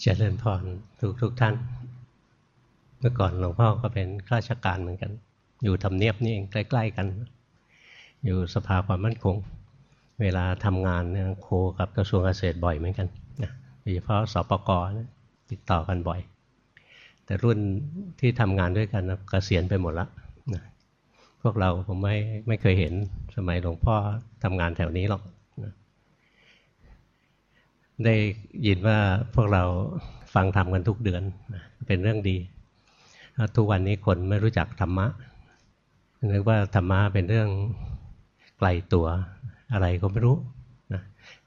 เจริญพรทุกทุกท่าน เมื่อก่อนหลวงพ่อก็เป็นข้าราชการเหมือนกัน อยู่ทำเนียบนี่เองใกล้ ๆ กัน อยู่สภาความมั่นคง เวลาทำงานเนี่ยโคกับกระทรวงเกษตรบ่อยเหมือนกันนะโดยเฉพาะสปกนะติดต่อกันบ่อย แต่รุ่นที่ทำงานด้วยกันนะเกษียณไปหมดละนะพวกเราผมไม่ไม่เคยเห็นสมัยหลวงพ่อทำงานแถวนี้หรอก ได้ยินว่าพวกเราฟังธรรมกันทุกเดือนเป็นเรื่องดี ทุกวันนี้คนไม่รู้จักธรรมะนึกว่าธรรมะเป็นเรื่องไกลตัวอะไรก็ไม่รู้นะ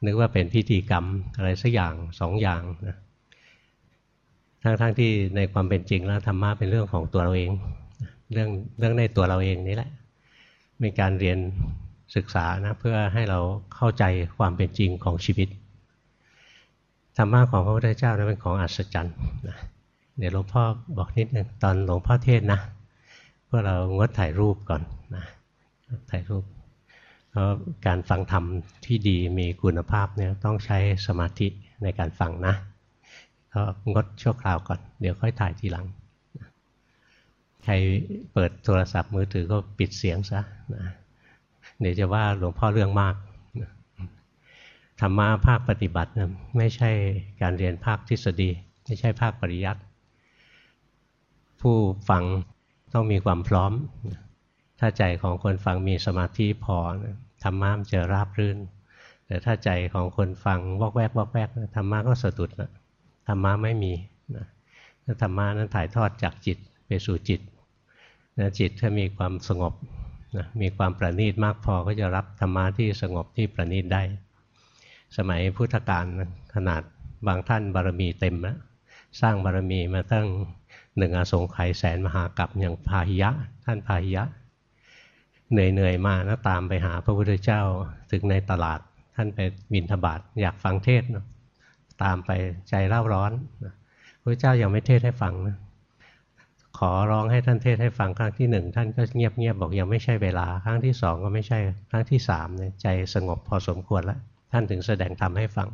นึกว่าเป็นพิธีกรรมอะไรสักอย่างสองอย่างนะทั้งๆทที่ในความเป็นจริงแล้วธรรมะเป็นเรื่องของตัวเราเอง เรื่องเรื่องในตัวเราเองนี่แหละมีการเรียนศึกษานะเพื่อให้เราเข้าใจความเป็นจริงของชีวิต ธรรมะของพระพุทธเจ้านั้นเป็นของอัศจรรย์นะเดี๋ยวหลวงพ่อบอกนิดนึงตอนหลวงพ่อเทศนะพวกเรางดถ่ายรูปก่อนนะถ่ายรูปเพราะการฟังธรรมที่ดีมีคุณภาพเนี่ยต้องใช้สมาธิในการฟังนะก็งดชั่วคราวก่อน เดี๋ยวค่อยถ่ายทีหลัง ใครเปิดโทรศัพท์มือถือก็ปิดเสียงซะนะเดี๋ยวจะว่าหลวงพ่อเรื่องมาก ธรรมะภาคปฏิบัตินะไม่ใช่การเรียนภาคทฤษฎี ไม่ใช่ภาคปริยัติผู้ฟังต้องมีความพร้อม ถ้าใจของคนฟังมีสมาธิพอธรรมะมันจะราบรื่น แต่ถ้าใจของคนฟังวอกแวกวอกแวกธรรมะก็สะดุดนะธรรมะไม่มีนะธรรมะนั้นถ่ายทอดจากจิตไปสู่จิตนะจิตถ้ามีความสงบนะมีความประณีตมากพอก็จะรับธรรมะที่สงบที่ประณีตได้ สมัยพุทธกาลขนาดบางท่านบารมีเต็มแล้วสร้างบารมีมาตั้งหนึ่งอสงไขยแสนมหากับอย่างพาหิยะ ท่านพาหิยะ เหนื่อยๆมานะตามไปหาพระพุทธเจ้าถึงในตลาดท่านไปบินทบาทอยากฟังเทศนะตามไปใจเล่าร้อนพระเจ้ายังไม่เทศให้ฟังนะขอร้องให้ท่านเทศให้ฟังครั้งที่หนึ่งท่านก็เงียบๆบอกยังไม่ใช่เวลา ครั้งที่สองก็ไม่ใช่ครั้งที่สามเนี่ยใจสงบพอสมควรแล้ว ท่านถึงแสดงธรรมให้ฟัง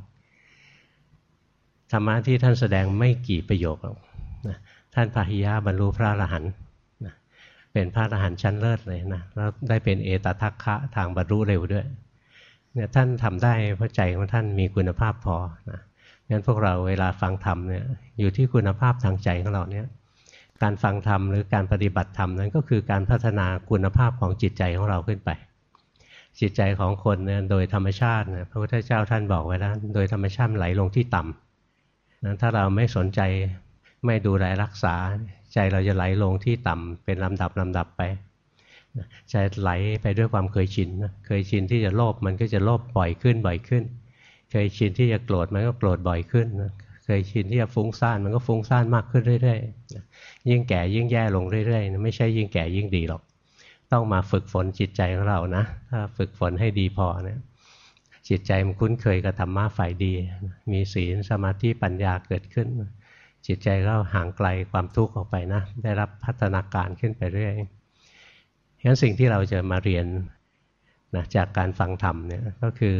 ธรรมะที่ท่านแสดงไม่กี่ประโยคหรอกนะท่านพาหิยะบรรลุพระอรหันต์นะเป็นพระอรหันต์ชั้นเลิศเลยนะแล้วได้เป็นเอตทัคคะทางบรรลุเร็วด้วยเนี่ยท่านทำได้เพราะใจของท่านมีคุณภาพพอนะงั้นพวกเราเวลาฟังธรรมเนี่ยอยู่ที่คุณภาพทางใจของเราเนี่ยการฟังธรรมหรือการปฏิบัติธรรมนั้นก็คือการพัฒนาคุณภาพของจิตใจของเราขึ้นไป จิตใจของคนเนี่ยโดยธรรมชาตินะพระพุทธเจ้าท่านบอกไว้แล้วโดยธรรมชาติไหลลงที่ต่ำนะถ้าเราไม่สนใจไม่ดูแลรักษา ใจเราจะไหลลงที่ต่ำเป็นลำดับลำดับไปใจไหลไปด้วยความเคยชินเคยชินที่จะโลภมันก็จะโลภบ่อยขึ้นบ่อยขึ้น เคยชินที่จะโกรธมันก็โกรธบ่อยขึ้นเคยชินที่จะฟุ้งซ่านมันก็ฟุ้งซ่านมากขึ้นเรื่อยๆยิ่งแก่ยิ่งแย่ลงเรื่อยๆไม่ใช่ยิ่งแก่ยิ่งดีหรอก ต้องมาฝึกฝนจิตใจของเรานะถ้าฝึกฝนให้ดีพอเนี่ยจิตใจมันคุ้นเคยกับธรรมะฝ่ายดี มีศีลสมาธิปัญญาเกิดขึ้น จิตใจก็ห่างไกลความทุกข์ออกไปนะ ได้รับพัฒนาการขึ้นไปเรื่อยฉะนั้นสิ่งที่เราจะมาเรียนนะจากการฟังธรรมเนี่ยก็คือ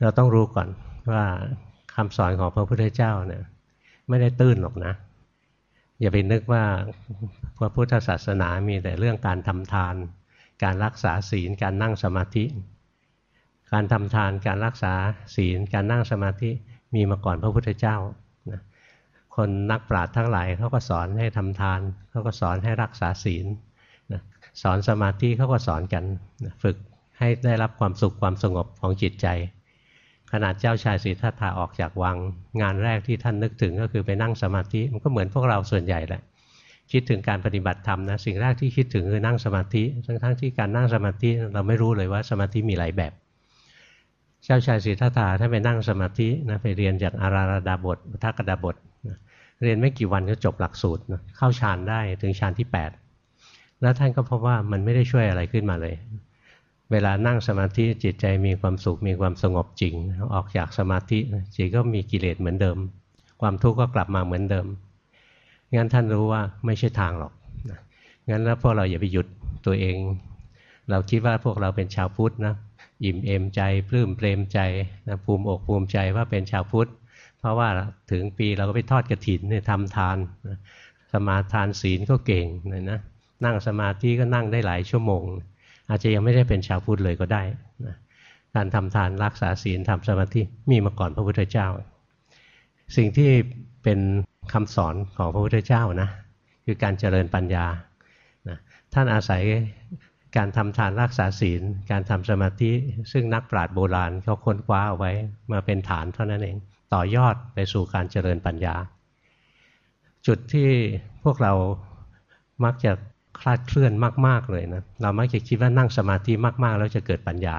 เราต้องรู้ก่อนว่าคำสอนของพระพุทธเจ้าเนี่ยไม่ได้ตื้นหรอกนะ อย่าไปนึกว่า พระพุทธศาสนามีแต่เรื่องการทำทาน การรักษาศีล การนั่งสมาธิ การทำทานการรักษาศีล การนั่งสมาธิมีมาก่อนพระพุทธเจ้าคนนักปราชญ์ทั้งหลายเขาก็สอนให้ทำทานเขาก็สอนให้รักษาศีลสอนสมาธิเขาก็สอนกันฝึกให้ได้รับความสุขความสงบของจิตใจ ขนาดเจ้าชายสิทธัตถะออกจากวัง งานแรกที่ท่านนึกถึงก็คือไปนั่งสมาธิมันก็เหมือนพวกเราส่วนใหญ่แหละ คิดถึงการปฏิบัติธรรมนะสิ่งแรกที่คิดถึงคือนั่งสมาธิทั้งทั้งที่การนั่งสมาธิเราไม่รู้เลยว่าสมาธิมีหลายแบบเจ้าชายสิทธัตถะท่านไปนั่งสมาธินะไปเรียนจากอาราดาบททักกดาบทนะเรียนไม่กี่วันก็จบหลักสูตรนะเข้าฌานได้ถึงฌานที่ 8 แล้วท่านก็พบว่ามันไม่ได้ช่วยอะไรขึ้นมาเลย เวลานั่งสมาธิจิตใจมีความสุขมีความสงบจริง ออกจากสมาธิจิตก็มีกิเลสเหมือนเดิม ความทุกข์ก็กลับมาเหมือนเดิม งั้นท่านรู้ว่าไม่ใช่ทางหรอกงั้นแล้วพวกเราอย่าไปหยุดตัวเอง เราคิดว่าพวกเราเป็นชาวพุทธนะอิ่มเอมใจปลื้มเปรมใจนะภูมิอกภูมิใจว่าเป็นชาวพุทธ เพราะว่าถึงปีเราก็ไปทอดกระถินเนี่ยทำทานสมาทานศีลก็เก่งนะนะนั่งสมาธิก็นั่งได้หลายชั่วโมง อาจจะยังไม่ได้เป็นชาวพุทธเลยก็ได้นะการทำทานรักษาศีลทำสมาธิมีมาก่อนพระพุทธเจ้า สิ่งที่เป็น คำสอนของพระพุทธเจ้านะคือการเจริญปัญญานะท่านอาศัยการทำทานรักษาศีล การทำสมาธิ ซึ่งนักปราชญ์โบราณเขาค้นคว้าเอาไว้มาเป็นฐานเท่านั้นเอง ต่อยอดไปสู่การเจริญปัญญา จุดที่พวกเรามักจะคลาดเคลื่อนมาก ๆ เลยนะเรามักจะคิดว่านั่งสมาธิมาก ๆ แล้วจะเกิดปัญญา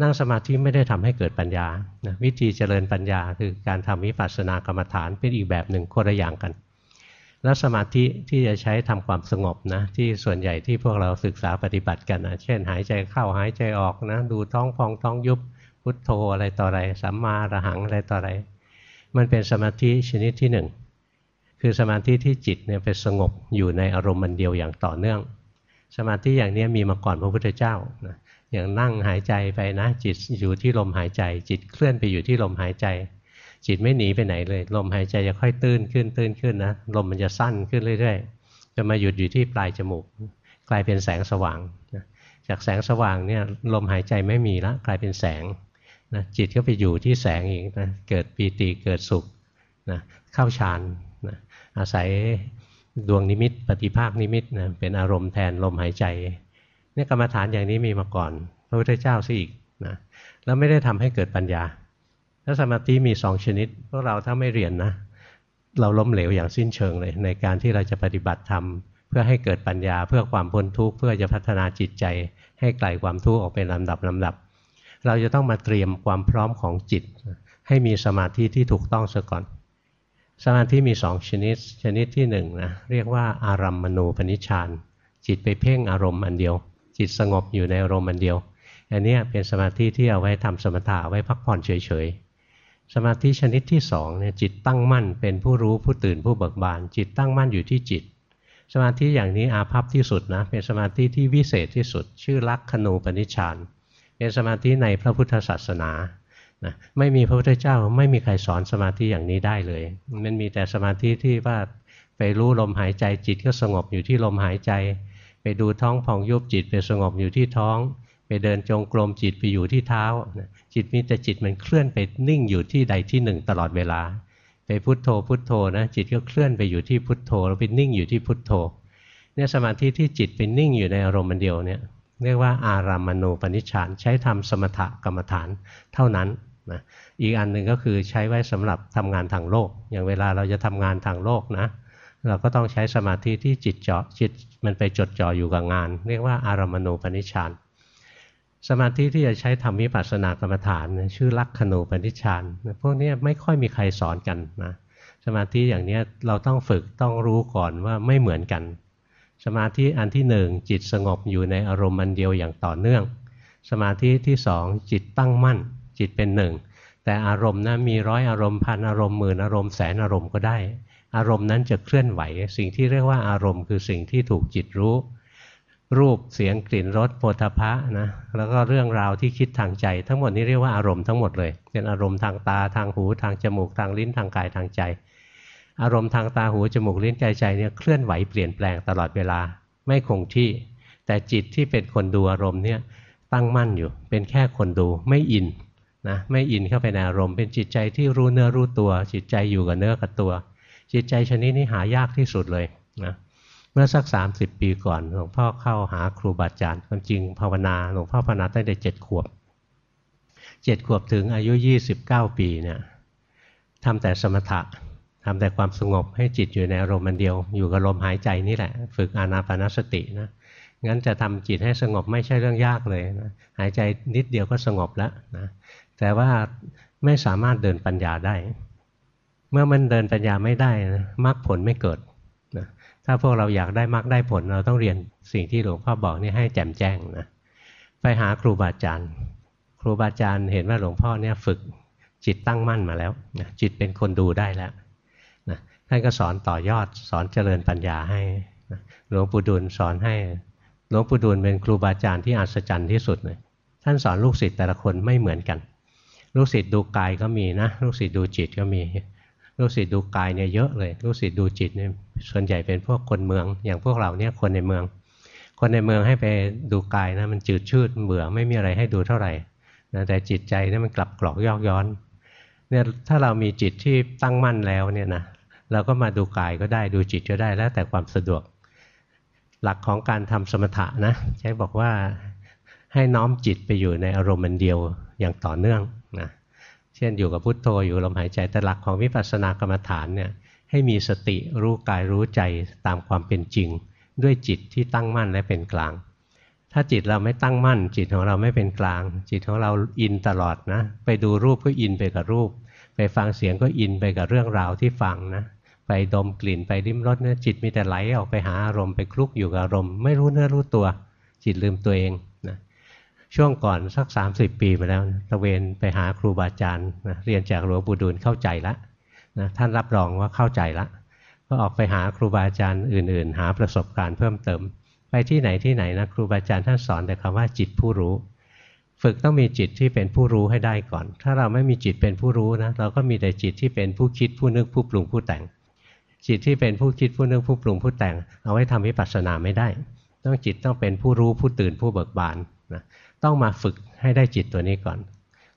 นั่งสมาธิไม่ได้ทำให้เกิดปัญญานะวิธีเจริญปัญญาคือการทำวิปัสสนากรรมฐานเป็นอีกแบบหนึ่งคนละอย่างกัน แล้วสมาธิที่จะใช้ทำความสงบนะที่ส่วนใหญ่ที่พวกเราศึกษาปฏิบัติกันนะเช่น หายใจเข้าหายใจออกนะดูท้องพองท้องยุบพุทโธอะไรต่ออะไรสัมมาระหังอะไรต่ออะไร มันเป็นสมาธิชนิดที่หนึ่งคือสมาธิที่จิตเนี่ยไปสงบอยู่ในอารมณ์มันเดียวอย่างต่อเนื่อง สมาธิอย่างนี้มีมาก่อนพระพุทธเจ้านะ อย่างนั่งหายใจไปนะ จิตอยู่ที่ลมหายใจ จิตเคลื่อนไปอยู่ที่ลมหายใจ จิตไม่หนีไปไหนเลย ลมหายใจจะค่อยตื้นขึ้นตื้นขึ้นนะลมมันจะสั้นขึ้นเรื่อยๆจะมาหยุดอยู่ที่ปลายจมูก กลายเป็นแสงสว่างจากแสงสว่างเนี่ยลมหายใจไม่มีละกลายเป็นแสงนะจิตก็ไปอยู่ที่แสงอีกนะเกิดปีติเกิดสุขนะเข้าฌานนะอาศัยดวงนิมิตปฏิภาคนิมิตนะเป็นอารมณ์แทนลมหายใจ นี่กรรมฐานอย่างนี้มีมาก่อน พระพุทธเจ้าซะอีกนะแล้วไม่ได้ทำให้เกิดปัญญาแล้วสมาธิมีสองชนิดพวกเราถ้าไม่เรียนนะ เราล้มเหลวอย่างสิ้นเชิงเลย ในการที่เราจะปฏิบัติธรรมเพื่อให้เกิดปัญญาเพื่อความพ้นทุกข์เพื่อจะพัฒนาจิตใจ ให้ไกลความทุกข์ออกเป็นลำดับลำดับ เราจะต้องมาเตรียมความพร้อมของจิต ให้มีสมาธิที่ถูกต้องซะก่อน สมาธิมีสองชนิด ชนิดที่หนึ่งนะเรียกว่าอารัมมณูปนิชฌานจิตไปเพ่งอารมณ์อันเดียว จิตสงบอยู่ในอารมณ์อันเดียว อันนี้เป็นสมาธิที่เอาไว้ทำสมถะไว้พักผ่อนเฉยๆ สมาธิชนิดที่สองเนี่ยจิตตั้งมั่นเป็นผู้รู้ผู้ตื่นผู้เบิกบาน จิตตั้งมั่นอยู่ที่จิต สมาธิอย่างนี้อาภัพที่สุดนะเป็นสมาธิที่วิเศษที่สุด ชื่อลักขณูปนิชฌานเป็นสมาธิในพระพุทธศาสนานะไม่มีพระพุทธเจ้าไม่มีใครสอนสมาธิอย่างนี้ได้เลย มันมีแต่สมาธิที่ว่าไปรู้ลมหายใจจิตก็สงบอยู่ที่ลมหายใจ ไปดูท้องพองยุบจิตไปสงบอยู่ที่ท้อง ไปเดินจงกรมจิตไปอยู่ที่เท้า จิตมีแต่จิตมันเคลื่อนไปนิ่งอยู่ที่ใดที่หนึ่งตลอดเวลา ไปพุทโธพุทโธนะจิตก็เคลื่อนไปอยู่ที่พุทโธแล้วไปนิ่งอยู่ที่พุทโธเนี่ยสมาธิที่จิตเป็นนิ่งอยู่ในอารมณ์มันเดียวเนี่ยเรียกว่าอารามณูปนิชฌานใช้ทำสมถกรรมฐานเท่านั้นนะอีกอันหนึ่งก็คือใช้ไว้สำหรับทำงานทางโลก อย่างเวลาเราจะทำงานทางโลกนะ เราก็ต้องใช้สมาธิที่จิตเจาะจิตมันไปจดจ่ออยู่กับงาน เรียกว่าอารมณูปนิชฌานสมาธิที่จะใช้ทำวิปัสสนากรรมฐาน ชื่อลักขณูปนิชฌานพวกนี้ไม่ค่อยมีใครสอนกันนะสมาธิอย่างนี้เราต้องฝึกต้องรู้ก่อนว่าไม่เหมือนกัน สมาธิอันที่หนึ่งจิตสงบอยู่ในอารมณ์อันเดียวอย่างต่อเนื่อง สมาธิที่สองจิตตั้งมั่น จิตเป็นหนึ่งแต่อารมณ์นะมีร้อยอารมณ์พันอารมณ์หมื่นอารมณ์แสนอารมณ์ก็ได้ อารมณ์นั้นจะเคลื่อนไหว สิ่งที่เรียกว่าอารมณ์คือสิ่งที่ถูกจิตรู้ รูปเสียงกลิ่นรสโผฏฐะนะแล้วก็เรื่องราวที่คิดทางใจ ทั้งหมดนี้เรียกว่าอารมณ์ทั้งหมดเลย เป็นอารมณ์ทางตาทางหูทางจมูกทางลิ้นทางกายทางใจ อารมณ์ทางตาหูจมูกลิ้นกายใจเนี่ยเคลื่อนไหวเปลี่ยนแปลงตลอดเวลาไม่คงที่ แต่จิตที่เป็นคนดูอารมณ์เนี่ยตั้งมั่นอยู่ เป็นแค่คนดูไม่อินนะไม่อินเข้าไปในอารมณ์ เป็นจิตใจที่รู้เนื้อรู้ตัว จิตใจอยู่กับเนื้อกับตัว จิตใจชนิดนี้หายากที่สุดเลยนะเมื่อสัก 30 ปีก่อนหลวงพ่อเข้าหาครูบาอาจารย์ความจริงภาวนาหลวงพ่อภาวนาตั้งแต่เจ็ดขวบเจ็ดขวบถึงอายุ 29 ปีเนี่ยทำแต่สมถะทำแต่ความสงบให้จิตอยู่ในอารมณ์มันเดียว อยู่กับลมหายใจนี่แหละ ฝึกอานาปานสตินะงั้นจะทำจิตให้สงบไม่ใช่เรื่องยากเลยนะหายใจนิดเดียวก็สงบแล้วนะแต่ว่าไม่สามารถเดินปัญญาได้ เมื่อมันเดินปัญญาไม่ได้นะมรรคผลไม่เกิดนะถ้าพวกเราอยากได้มรรคได้ผลเราต้องเรียนสิ่งที่หลวงพ่อบอกนี่ให้แจ่มแจ้งนะไปหาครูบาอาจารย์ ครูบาอาจารย์เห็นว่าหลวงพ่อเนี่ยฝึกจิตตั้งมั่นมาแล้วนะจิตเป็นคนดูได้แล้วท่านก็สอนต่อยอดสอนเจริญปัญญาให้หลวงปู่ดูลสอนให้หลวงปู่ดูลเป็นครูบาอาจารย์ที่อัศจรรย์ที่สุดเลยท่านสอนลูกศิษย์แต่ละคนไม่เหมือนกัน ลูกศิษย์ดูกายก็มีนะลูกศิษย์ดูจิตก็มี ลูกศิษย์ดูกายเนี่ยเยอะเลยลูกศิษย์ดูจิตเนี่ยส่วนใหญ่เป็นพวกคนเมือง อย่างพวกเราเนี่ยคนในเมือง คนในเมืองให้ไปดูกายนะมันจืดชืดเบื่อไม่มีอะไรให้ดูเท่าไหร่นะแต่จิตใจเนี่ยมันกลับกรอกยอกย้อนเนี่ยถ้าเรามีจิตที่ตั้งมั่นแล้วเนี่ยนะเราก็มาดูกายก็ได้ดูจิตก็ได้แล้วแต่ความสะดวก หลักของการทำสมถะนะใช้บอกว่าให้น้อมจิตไปอยู่ในอารมณ์มันเดียวอย่างต่อเนื่อง ช่นอยู่กับพุทโธอยู่ลมหายใจแต่หลักของวิปัสสนากรรมฐานเนี่ยให้มีสติรู้กายรู้ใจตามความเป็นจริง ด้วยจิตที่ตั้งมั่นและเป็นกลาง ถ้าจิตเราไม่ตั้งมั่น จิตของเราไม่เป็นกลาง จิตของเราอินตลอดนะ ไปดูรูปก็อินไปกับรูป ไปฟังเสียงก็อินไปกับเรื่องราวที่ฟังนะไปดมกลิ่นไปริมรสเนี่ยจิตมีแต่ไหลออกไปหาอารมณ์ไปคลุกอยู่กับอารมณ์ไม่รู้เนื้อรู้ตัว จิตลืมตัวเอง ช่วงก่อนสัก 30 ปีมาแล้วตะเวนไปหาครูบาอาจารย์นะเรียนจากหลวงปู่ดูลเข้าใจแล้วนะท่านรับรองว่าเข้าใจละ ก็ออกไปหาครูบาอาจารย์อื่น ๆ หาประสบการณ์เพิ่มเติม ไปที่ไหนที่ไหนนะครูบาอาจารย์ท่านสอนแต่คำว่าจิตผู้รู้ ฝึกต้องมีจิตที่เป็นผู้รู้ให้ได้ก่อน ถ้าเราไม่มีจิตเป็นผู้รู้นะเราก็มีแต่จิตที่เป็นผู้คิดผู้นึกผู้ปรุงผู้แต่ง จิตที่เป็นผู้คิดผู้นึกผู้ปรุงผู้แต่ง เอาไว้ทำวิปัสสนาไม่ได้ ต้องจิตต้องเป็นผู้รู้ผู้ตื่นผู้เบิกบานนะ ต้องมาฝึกให้ได้จิตตัวนี้ก่อน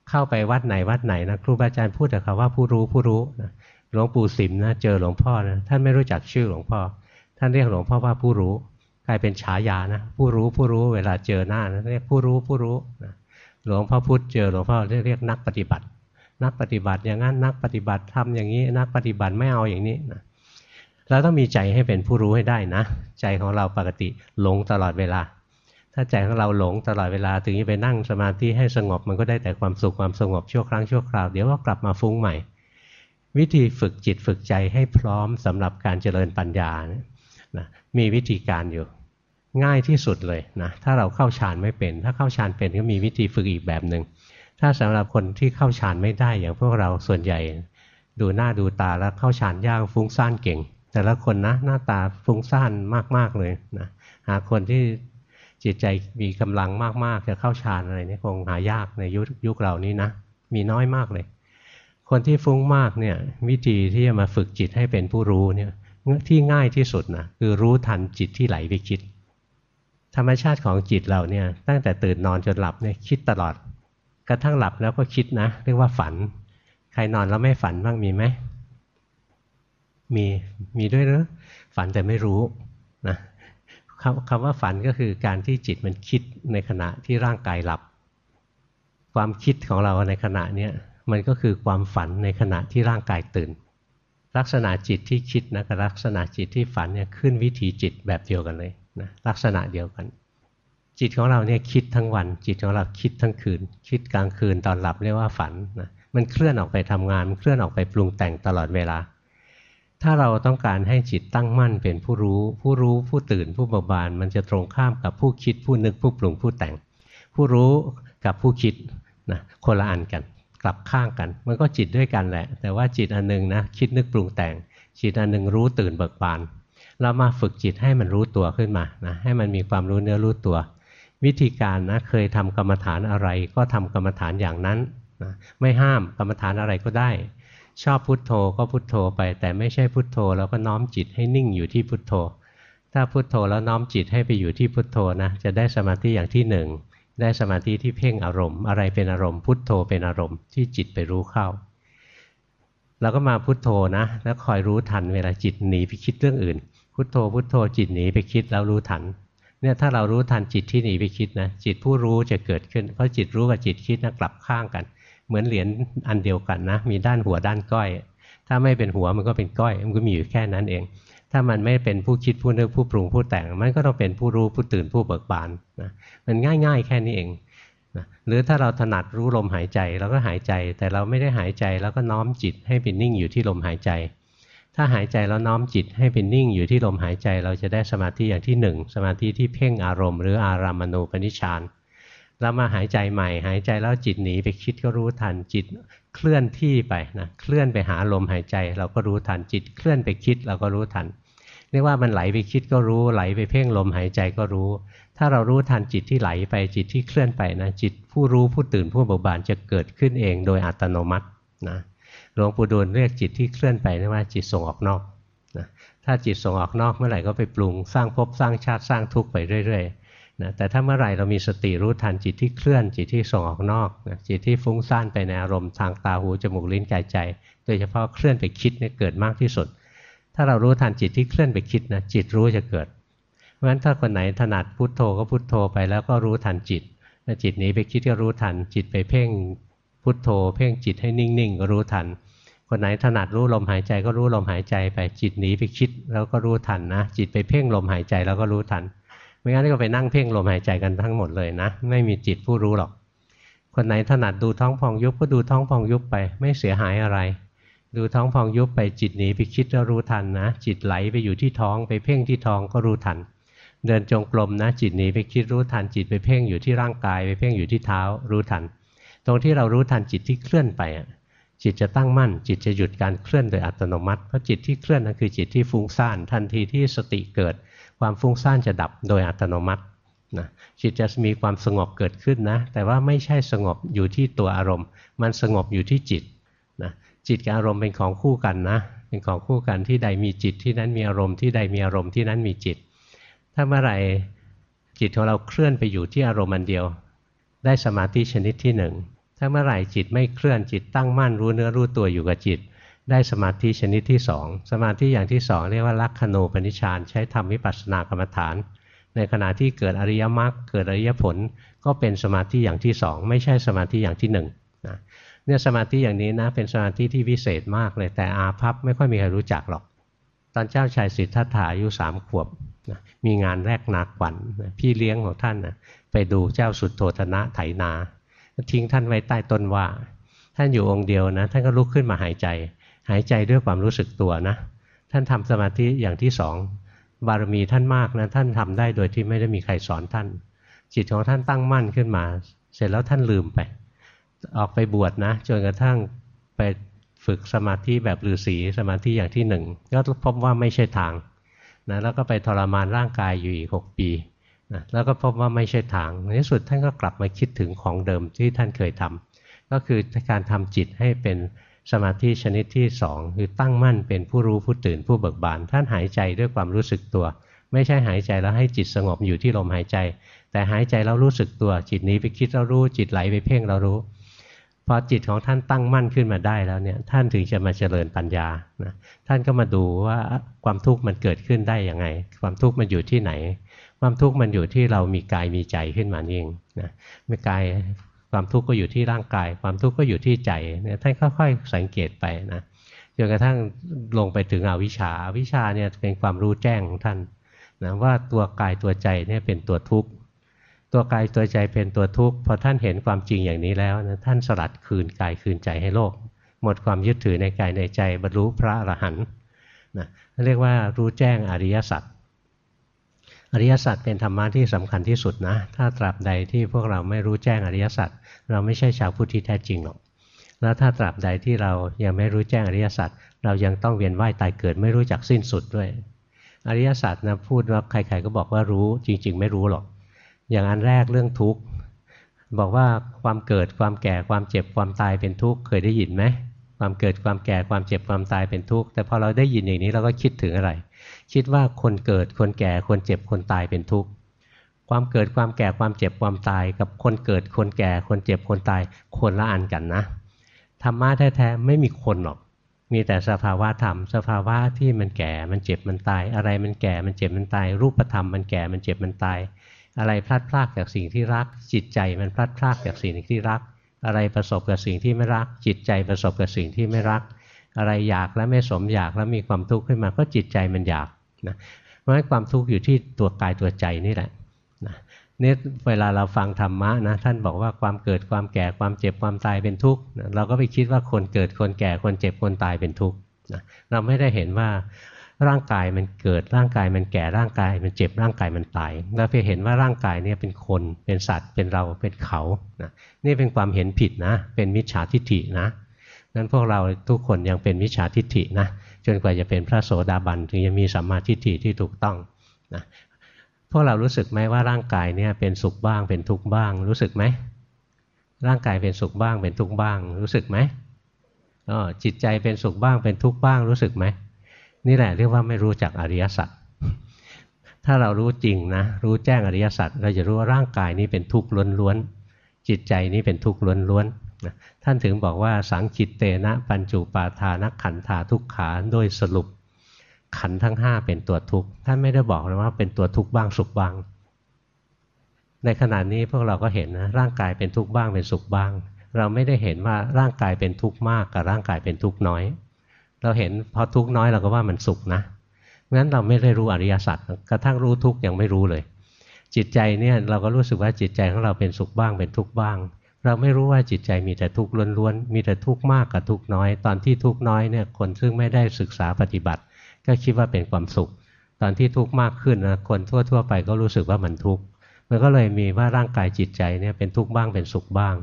เข้าไปวัดไหนวัดไหนนะครูบาอาจารย์พูดแต่คำว่าผู้รู้ผู้รู้นะหลวงปู่สิมนะเจอหลวงพ่อนะท่านไม่รู้จักชื่อหลวงพ่อ ท่านเรียกหลวงพ่อว่าผู้รู้กลายเป็นฉายานะผู้รู้ผู้รู้เวลาเจอหน้านะเรียกผู้รู้ผู้รู้นะหลวงพ่อพุธเจอหลวงพ่อเรียกนักปฏิบัติ นักปฏิบัติอย่างนั้นนักปฏิบัติทำอย่างนี้ นักปฏิบัติไม่เอาอย่างนี้นะเราต้องมีใจให้เป็นผู้รู้ให้ได้นะ ใจของเราปกติหลงตลอดเวลา ถ้าใจของเราหลงตลอดเวลาถึงจะไปนั่งสมาธิให้สงบมันก็ได้แต่ความสุขความสงบชั่วครั้งชั่วคราวเดี๋ยวก็กลับมาฟุ้งใหม่ วิธีฝึกจิตฝึกใจให้พร้อมสำหรับการเจริญปัญญานะมีวิธีการอยู่ ง่ายที่สุดเลยนะถ้าเราเข้าฌานไม่เป็น ถ้าเข้าฌานเป็นก็มีวิธีฝึกอีกแบบหนึ่งถ้าสำหรับคนที่เข้าฌานไม่ได้อย่างพวกเราส่วนใหญ่ ดูหน้าดูตาแล้วเข้าฌานยากฟุ้งซ่านเก่ง แต่ละคนนะหน้าตาฟุ้งซ่านมากๆเลยนะหาคนที่ จิตใจมีกำลังมากๆ จะเข้าฌานอะไรนี่คงหายากในยุคยุคเรานี้นะ มีน้อยมากเลย คนที่ฟุ้งมากเนี่ยวิธีที่จะมาฝึกจิตให้เป็นผู้รู้เนี่ยที่ง่ายที่สุดนะคือรู้ทันจิตที่ไหลไปคิด ธรรมชาติของจิตเราเนี่ยตั้งแต่ตื่นนอนจนหลับเนี่ยคิดตลอด กระทั่งหลับแล้วก็คิดนะ เรียกว่าฝัน ใครนอนแล้วไม่ฝันบ้างมีไหมมีมีด้วยหรือฝันแต่ไม่รู้นะ คำว่าฝันก็คือการที่จิตมันคิดในขณะที่ร่างกายหลับ ความคิดของเราในขณะนี้มันก็คือความฝันในขณะที่ร่างกายตื่น ลักษณะจิตที่คิดนะกับลักษณะจิตที่ฝันเนี่ยขึ้นวิถีจิตแบบเดียวกันเลยนะลักษณะเดียวกัน จิตของเราเนี่ยคิดทั้งวัน จิตของเราคิดทั้งคืน คิดกลางคืนตอนหลับเรียกว่าฝันนะมันเคลื่อนออกไปทำงานเคลื่อนออกไปปรุงแต่งตลอดเวลา ถ้าเราต้องการให้จิตตั้งมั่นเป็นผู้รู้ ผู้รู้ผู้ตื่นผู้เบิกบาน มันจะตรงข้ามกับผู้คิดผู้นึกผู้ปรุงผู้แต่ง ผู้รู้กับผู้คิดนะคนละอันกัน กลับข้างกัน มันก็จิตด้วยกันแหละ แต่ว่าจิตอันนึงนะคิดนึกปรุงแต่ง จิตอันนึงรู้ตื่นเบิกบานเรามาฝึกจิตให้มันรู้ตัวขึ้นมานะให้มันมีความรู้เนื้อรู้ตัว วิธีการนะเคยทำกรรมฐานอะไรก็ทำกรรมฐานอย่างนั้นนะไม่ห้ามกรรมฐานอะไรก็ได้ ชอบพุทโธก็พุทโธไป แต่ไม่ใช่พุทโธแล้วก็น้อมจิตให้นิ่งอยู่ที่พุทโธ ถ้าพุทโธแล้วน้อมจิตให้ไปอยู่ที่พุทโธนะจะได้สมาธิอย่างที่หนึ่งได้สมาธิที่เพ่งอารมณ์ อะไรเป็นอารมณ์พุทโธเป็นอารมณ์ที่จิตไปรู้เข้าเราก็มาพุทโธนะแล้วคอยรู้ทันเวลาจิตหนีไปคิดเรื่องอื่น พุทโธพุทโธจิตหนีไปคิดแล้วรู้ทันเนี่ยถ้าเรารู้ทันจิตที่หนีไปคิดนะจิตผู้รู้จะเกิดขึ้น เพราะจิตรู้กับจิตคิดนะกลับข้างกัน เหมือนเหรียญอันเดียวกันนะ มีด้านหัวด้านก้อย ถ้าไม่เป็นหัวมันก็เป็นก้อย มันก็มีอยู่แค่นั้นเอง ถ้ามันไม่เป็นผู้คิดผู้นึกผู้ปรุงผู้แต่ง มันก็ต้องเป็นผู้รู้ผู้ตื่นผู้เบิกบานนะมันง่าย ๆ แค่นี้เองนะหรือถ้าเราถนัดรู้ลมหายใจเราก็หายใจ แต่เราไม่ได้หายใจแล้วก็น้อมจิตให้เป็นนิ่งอยู่ที่ลมหายใจ ถ้าหายใจแล้วน้อมจิตให้เป็นนิ่งอยู่ที่ลมหายใจ เราจะได้สมาธิอย่างที่หนึ่งสมาธิที่เพ่งอารมณ์หรืออารามณูปนิชาน แล้วมาหายใจใหม่ หายใจแล้วจิตหนีไปคิดก็รู้ทันจิตเคลื่อนที่ไปนะเคลื่อนไปหาลมหายใจ เราก็รู้ทันจิต เคลื่อนไปคิดเราก็รู้ทันเรียกว่ามันไหลไปคิดก็รู้ไหลไปเพ่งลมหายใจก็รู้ ถ้าเรารู้ทันจิตที่ไหลไปจิตที่เคลื่อนไปนะจิตผู้รู้ผู้ตื่นผู้เบิกบานจะเกิดขึ้นเองโดยอัตโนมัตินะหลวงปู่ดูลเรียกจิตที่เคลื่อนไปนี่ว่าจิตส่งออกนอกนะถ้าจิตส่งออกนอกเมื่อไหร่ก็ไปปรุงสร้างภพสร้างชาติสร้างทุกข์ไปเรื่อย ๆ นะแต่ถ้าเมื่อไหร่เรามีสติรู้ทันจิตที่เคลื่อนจิตที่ส่งออกนอกนะจิตที่ฟุ้งซ่านไปในอารมณ์ทางตาหูจมูกลิ้นกายใจ โดยเฉพาะเคลื่อนไปคิดเนี่ยเกิดมากที่สุด ถ้าเรารู้ทันจิตที่เคลื่อนไปคิดนะจิตรู้จะเกิด เพราะฉะนั้นถ้าคนไหนถนัดพุทโธก็พุทโธไปแล้วก็รู้ทันจิตถ้าจิตนี้ไปคิดก็รู้ทัน จิตไปเพ่งพุทโธ เพ่งจิตให้นิ่งๆก็รู้ทัน คนไหนถนัดรู้ลมหายใจก็รู้ลมหายใจไปจิตหนีไปคิดแล้วก็รู้ทันนะจิตไปเพ่งลมหายใจแล้วก็รู้ทัน ไม่งั้นก็ไปนั่งเพ่งลมหายใจกันทั้งหมดเลยนะ ไม่มีจิตผู้รู้หรอก คนไหนถนัดดูท้องพองยุบก็ดูท้องพองยุบไป ไม่เสียหายอะไร ดูท้องพองยุบไปจิตหนีไปคิดแล้วรู้ทันนะ จิตไหลไปอยู่ที่ท้องไปเพ่งที่ท้องก็รู้ทัน เดินจงกรมนะ จิตหนีไปคิดรู้ทันจิตไปเพ่งอยู่ที่ร่างกาย ไปเพ่งอยู่ที่เท้ารู้ทัน ตรงที่เรารู้ทันจิตที่เคลื่อนไปจิตจะตั้งมั่น จิตจะหยุดการเคลื่อนโดยอัตโนมัติเพราะจิตที่เคลื่อนนั่นคือจิตที่ฟุ้งซ่านทันทีที่สติเกิด ความฟุ้งซ่านจะดับโดยอัตโนมัตินะจิตจะมีความสงบเกิดขึ้นนะ แต่ว่าไม่ใช่สงบอยู่ที่ตัวอารมณ์ มันสงบอยู่ที่จิตนะจิตกับอารมณ์เป็นของคู่กันนะ เป็นของคู่กันที่ใดมีจิตที่นั้นมีอารมณ์ที่ใดมีอารมณ์ที่นั้นมีจิต ถ้าเมื่อไหร่จิตของเราเคลื่อนไปอยู่ที่อารมณ์อันเดียว ได้สมาธิชนิดที่หนึ่งถ้าเมื่อไหร่จิตไม่เคลื่อนจิตตั้งมั่นรู้เนื้อรู้ตัวอยู่กับจิต ได้สมาธิชนิดที่สองสมาธิอย่างที่สองเรียกว่าลักขณูปนิชานใช้ทำวิปัสสนากรรมฐาน ในขณะที่เกิดอริยมรรคเกิดอริยผล ก็เป็นสมาธิอย่างที่สองไม่ใช่สมาธิอย่างที่หนึ่งนะเนี่ยสมาธิอย่างนี้นะเป็นสมาธิที่พิเศษมากเลยแต่อาภัพไม่ค่อยมีใครรู้จักหรอก ตอนเจ้าชายสิทธัตถาอายุสามขวบนะมีงานแรกนาขวัญนะพี่เลี้ยงของท่านนะไปดูเจ้าสุดโทธนะไถนา ทิ้งท่านไว้ใต้ต้นว่า ท่านอยู่องค์เดียวนะท่านก็ลุกขึ้นมาหายใจ หายใจด้วยความรู้สึกตัวนะ ท่านทำสมาธิอย่างที่สองบารมีท่านมากนะท่านทำได้โดยที่ไม่ได้มีใครสอนท่าน จิตของท่านตั้งมั่นขึ้นมา เสร็จแล้วท่านลืมไป ออกไปบวชนะจนกระทั่งไปฝึกสมาธิแบบฤาษีสมาธิอย่างที่หนึ่งก็พบว่าไม่ใช่ทางนะแล้วก็ไปทรมานร่างกายอยู่อีกหกปีนะแล้วก็พบว่าไม่ใช่ทางในที่สุดท่านก็กลับมาคิดถึงของเดิมที่ท่านเคยทำก็คือการทำจิตให้เป็น สมาธิชนิดที่สองคือตั้งมั่นเป็นผู้รู้ผู้ตื่นผู้เบิกบาน ท่านหายใจด้วยความรู้สึกตัว ไม่ใช่หายใจแล้วให้จิตสงบอยู่ที่ลมหายใจ แต่หายใจแล้วรู้สึกตัว จิตนี้ไปคิดเรารู้ จิตไหลไปเพ่งเรารู้พอจิตของท่านตั้งมั่นขึ้นมาได้แล้วเนี่ยท่านถึงจะมาเจริญปัญญานะท่านก็มาดูว่าความทุกข์มันเกิดขึ้นได้ยังไง ความทุกข์มันอยู่ที่ไหน ความทุกข์มันอยู่ที่เรามีกายมีใจขึ้นมาเองนะมีกาย ความทุกข์ก็อยู่ที่ร่างกาย ความทุกข์ก็อยู่ที่ใจเนี่ยท่านค่อยๆสังเกตไปนะจนกระทั่งลงไปถึงอวิชชาอวิชชาเนี่ยเป็นความรู้แจ้งของท่านนะว่าตัวกายตัวใจเนี่ยเป็นตัวทุกข์ตัวกายตัวใจเป็นตัวทุกข์พอท่านเห็นความจริงอย่างนี้แล้วนะท่านสลัดคืนกายคืนใจให้โลก หมดความยึดถือในกายในใจบรรลุพระอรหันต์นะเรียกว่ารู้แจ้งอริยสัจอริยสัจเป็นธรรมะที่สำคัญที่สุดนะถ้าตราบใดที่พวกเราไม่รู้แจ้งอริยสัจ เราไม่ใช่ชาวพุทธที่แท้จริงหรอกแล้วถ้าตราบใดที่เรายังไม่รู้แจ้งอริยสัจเรายังต้องเวียนว่ายตายเกิดไม่รู้จักสิ้นสุดด้วย อริยสัจนะพูดว่าใครๆก็บอกว่ารู้จริง ๆ ไม่รู้หรอก อย่างอันแรกเรื่องทุกข์บอกว่าความเกิดความแก่ความเจ็บความตายเป็นทุกข์เคยได้ยินไหมความเกิดความแก่ความเจ็บความตายเป็นทุกข์แต่พอเราได้ยินอย่างนี้เราก็คิดถึงอะไร คิดว่าคนเกิดคนแก่คนเจ็บคนตายเป็นทุกข์ ความเกิดความแก่ความเจ็บความตาย กับคนเกิดคนแก่คนเจ็บคนตายคนละอันกันนะธรรมะแท้ๆไม่มีคนหรอก มีแต่สภาวะธรรม สภาวะที่มันแก่มันเจ็บมันตาย อะไรมันแก่มันเจ็บมันตาย รูปธรรมมันแก่มันเจ็บมันตาย อะไรพลัดพรากจากสิ่งที่รัก จิตใจมันพลัดพรากจากสิ่งที่รัก อะไรประสบกับสิ่งที่ไม่รัก จิตใจประสบกับสิ่งที่ไม่รัก อะไรอยากแล้วไม่สมอยากแล้วมีความทุกข์ขึ้นมาก็จิตใจมันอยากนะเพราะฉะนั้นความทุกข์อยู่ที่ตัวกายตัวใจนี่แหละ นะนี่เวลาเราฟังธรรมะนะท่านบอกว่าความเกิดความแก่ความเจ็บความตายเป็นทุกข์เราก็ไปคิดว่าคนเกิดคนแก่คนเจ็บคนตายเป็นทุกข์เราไม่ได้เห็นว่าร่างกายมันเกิดร่างกายมันแก่ร่างกาย มันเจ็บร่างกายมันตายเราไปเห็นว่าร่างกายเนี่ยเป็นคนเป็นสัตว์เป็นเราเป็นเขานะนี่เป็นความเห็นผิดนะ เป็นมิจฉาทิฏฐินะนั้นพวกเราทุกคนยังเป็นมิจฉาทิฏฐินะจนกว่าจะเป็นพระโสดาบันถึงจะมีสัมมาทิฏฐิที่ถูกต้องนะ พวกเรารู้สึกไหมว่าร่างกายเนี่ยเป็นสุขบ้างเป็นทุกข์บ้าง รู้สึกไหมร่างกายเป็นสุขบ้างเป็นทุกข์บ้าง รู้สึกไหมอ๋อจิตใจเป็นสุขบ้างเป็นทุกข์บ้างรู้สึกไหมนี่แหละเรียกว่าไม่รู้จักอริยสัจถ้าเรารู้จริงนะรู้แจ้งอริยสัจเราจะรู้ว่าร่างกายนี้เป็นทุกข์ล้วนๆจิตใจนี้เป็นทุกข์ล้วนๆท่านถึงบอกว่าสังจิตเตนะปัญจุปาทานักขันธาทุกขาโดยสรุป ขันทั้งห้าเป็นตัวทุกข์ท่านไม่ได้บอกเลยว่าเป็นตัวทุกข์บ้างสุขบ้าง ในขณะนี้พวกเราก็เห็นนะร่างกายเป็นทุกข์บ้างเป็นสุขบ้าง เราไม่ได้เห็นว่าร่างกายเป็นทุกข์มากกับร่างกายเป็นทุกข์น้อย เราเห็นพอทุกข์น้อยเราก็ว่ามันสุขนะงั้นเราไม่ได้รู้อริยสัจกระทั่งรู้ทุกข์ยังไม่รู้เลย จิตใจเนี่ยเราก็รู้สึกว่าจิตใจของเราเป็นสุขบ้างเป็นทุกข์บ้าง เราไม่รู้ว่าจิตใจมีแต่ทุกข์ล้วนๆมีแต่ทุกข์มากกับทุกข์น้อย ตอนที่ทุกข์น้อยเนี่ยคนซึ่งไม่ได้ศึกษาปฏิบัติ ก็คิดว่าเป็นความสุข ตอนที่ทุกข์มากขึ้นนะคนทั่ว ๆ ไปก็รู้สึกว่ามันทุกข์มันก็เลยมีว่าร่างกายจิตใจเนี่ยเป็นทุกข์บ้างเป็นสุขบ้าง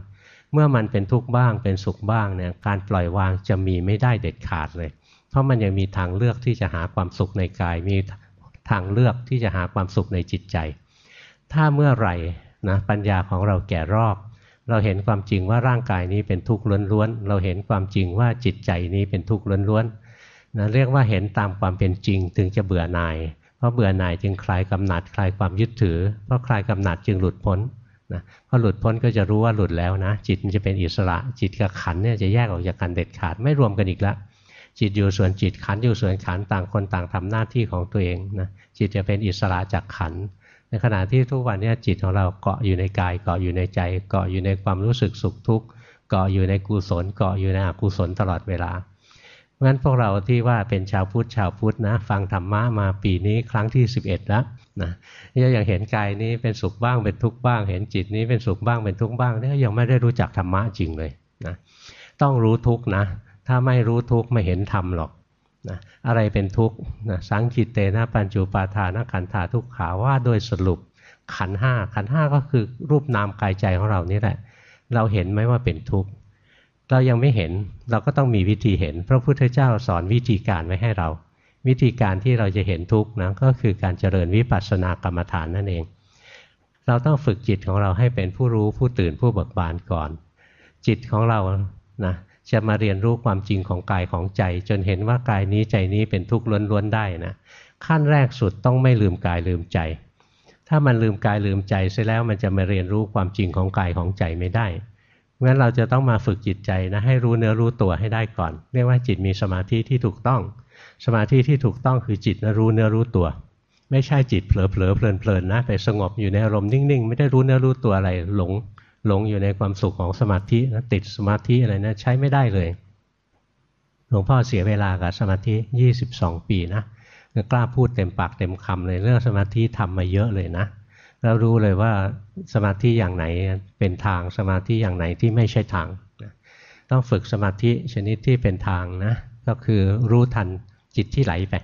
เมื่อมันเป็นทุกข์บ้างเป็นสุขบ้างเนี่ยการปล่อยวางจะมีไม่ได้เด็ดขาดเลย เพราะมันยังมีทางเลือกที่จะหาความสุขในกาย มีทางเลือกที่จะหาความสุขในจิตใจ ถ้าเมื่อไหร่นะปัญญาของเราแก่รอบเราเห็นความจริงว่าร่างกายนี้เป็นทุกข์ล้วนๆ เราเห็นความจริงว่าจิตใจนี้เป็นทุกข์ล้วนๆ นะเรียกว่าเห็นตามความเป็นจริง ถึงจะเบื่อหน่าย เพราะเบื่อหน่ายจึงคลายกำหนัดคลายความยึดถือ เพราะคลายกำหนัดจึงหลุดพ้นนะพอหลุดพ้นก็จะรู้ว่าหลุดแล้วนะจิตมันจะเป็นอิสระจิตกับขันเนี่ยจะแยกออกจากกันเด็ดขาดไม่รวมกันอีกแล้วจิตอยู่ส่วนจิตขันอยู่ส่วนขันต่างคนต่างทำหน้าที่ของตัวเองนะจิตจะเป็นอิสระจากขัน ในขณะที่ทุกวันนี้จิตของเราเกาะอยู่ในกายเกาะอยู่ในใจ เกาะอยู่ในความรู้สึกสุขทุกข์เกาะอยู่ในกุศลเกาะอยู่ในอกุศลตลอดเวลา งั้นพวกเราที่ว่าเป็นชาวพุทธชาวพุทธนะฟังธรรมะมาปีนี้ครั้งที่ 11 แล้วนะยังเห็นกายนี้เป็นสุขบ้างเป็นทุกข์บ้าง เห็นจิตนี้เป็นสุขบ้างเป็นทุกข์บ้างเนี่ยยังไม่ได้รู้จักธรรมะจริงเลยนะต้องรู้ทุกข์นะ ถ้าไม่รู้ทุกข์ไม่เห็นธรรมหรอกนะอะไรเป็นทุกข์นะสังจิตเตนะปัญจุปาทานะขันธาทุกขาว่าโดยสรุปขันห้าขันห้าก็คือรูปนามกายใจของเรานี่แหละ เราเห็นไหมว่าเป็นทุกข์ เรายังไม่เห็นเราก็ต้องมีวิธีเห็น พระพุทธเจ้าสอนวิธีการไว้ให้เรา วิธีการที่เราจะเห็นทุกข์นะก็คือการเจริญวิปัสสนากรรมฐานนั่นเอง เราต้องฝึกจิตของเราให้เป็นผู้รู้ผู้ตื่นผู้เบิกบานก่อน จิตของเรานะจะมาเรียนรู้ความจริงของกายของใจ จนเห็นว่ากายนี้ใจนี้เป็นทุกข์ล้วนๆได้นะขั้นแรกสุดต้องไม่ลืมกายลืมใจ ถ้ามันลืมกายลืมใจเสียแล้วมันจะมาเรียนรู้ความจริงของกายของใจไม่ได้ งั้นเราจะต้องมาฝึกจิตใจนะให้รู้เนื้อรู้ตัวให้ได้ก่อน เรียกว่าจิตมีสมาธิที่ถูกต้อง สมาธิที่ถูกต้องคือจิตนะรู้เนื้อรู้ตัว ไม่ใช่จิตเผลอเผลอเพลินเพลินนะไปสงบอยู่ในอารมณ์นิ่งๆ ไม่ได้รู้เนื้อรู้ตัวอะไรหลงหลงอยู่ในความสุขของสมาธินะติดสมาธิอะไรนะใช้ไม่ได้เลยหลวงพ่อเสียเวลากับสมาธิ 22 ปีนะกล้าพูดเต็มปากเต็มคำเลยเรื่องสมาธิทำมาเยอะเลยนะแล้วรู้เลยว่า สมาธิอย่างไหนเป็นทางสมาธิอย่างไหนที่ไม่ใช่ทาง ต้องฝึกสมาธิชนิดที่เป็นทางนะก็คือรู้ทันจิตที่ไหลไป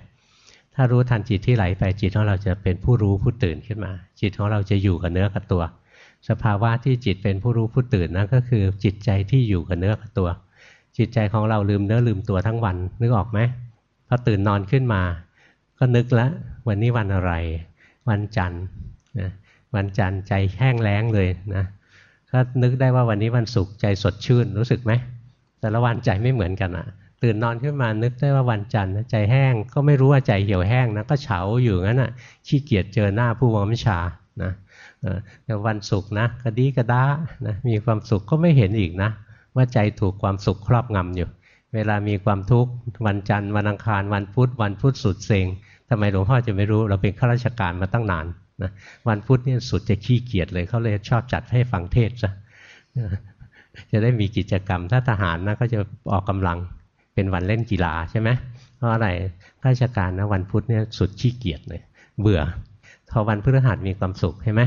ถ้ารู้ทันจิตที่ไหลไปจิตของเราจะเป็นผู้รู้ผู้ตื่นขึ้นมา จิตของเราจะอยู่กับเนื้อกับตัว สภาวะที่จิตเป็นผู้รู้ผู้ตื่นนั่นก็คือจิตใจที่อยู่กับเนื้อกับตัว จิตใจของเราลืมเนื้อลืมตัวทั้งวันนึกออกไหมพอตื่นนอนขึ้นมา ก็นึกแล้ววันนี้วันอะไร วันจันทร์ วันจันทร์ใจแห้งแล้งเลยนะก็นึกได้ว่าวันนี้วันศุกร์ใจสดชื่นรู้สึกไหมแต่ละวันใจไม่เหมือนกันอะ่ะตื่นนอนขึ้นมานึกได้ว่าวันจันทร์ใจแห้งก็ไม่รู้ว่าใจเหี่ยวแห้งนะก็เฉาอยู่งั้นอะขี้เกียจเจอหน้าผู้วังมิชานะแต่วันศุกร์นะกระดีกระด้านะมีความสุขก็ไม่เห็นอีกนะ ว่าใจถูกความสุขครอบงำอยู่ เวลามีความทุกข์วันจันทร์วันอังคารวันพุธวันพุธสุดเซ็งทำไมหลวงพ่อจะไม่รู้เราเป็นข้าราชการมาตั้งนาน นะวันพุธเนี่ยสุดจะขี้เกียจเลยเขาเลยชอบจัดให้ฟังเทศซะจะได้มีกิจกรรมถ้าทหารนะก็จะออกกำลังเป็นวันเล่นกีฬาใช่ไหมเพราะอะไรข้าราชการนะวันพุธเนี่ยสุดขี้เกียจเลยเบื่อพอวันพฤหัสมีความสุขใช่ไหม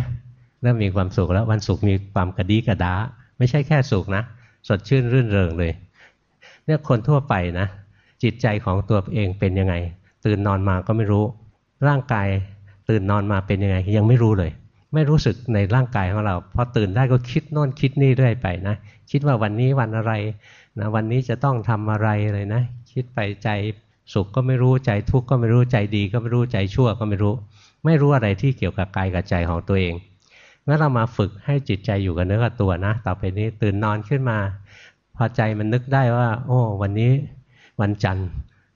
เริ่มมีความสุขแล้ววันศุกร์มีความกระดีกระดาไม่ใช่แค่สุขนะ สดชื่นรื่นเริงเลยเนี่ยคนทั่วไปนะ จิตใจของตัวเองเป็นยังไง ตื่นนอนมาก็ไม่รู้ ร่างกาย ตื่นนอนมาเป็นยังไงยังไม่รู้เลย ไม่รู้สึกในร่างกายของเราพอตื่นได้ก็คิดโน่นคิดนี่เรื่อยไปนะคิดว่าวันนี้วันอะไรนะวันนี้จะต้องทำอะไรเลยนะ คิดไปใจสุขก็ไม่รู้ใจทุกข์ก็ไม่รู้ใจดีก็ไม่รู้ใจชั่วก็ไม่รู้ ไม่รู้อะไรที่เกี่ยวกับกายกับใจของตัวเองเมื่อเรามาฝึกให้จิตใจอยู่กับเนื้อกับตัวนะ ต่อไปนี้ตื่นนอนขึ้นมา พอใจมันนึกได้ว่า โอ้ วันนี้วันจันทร์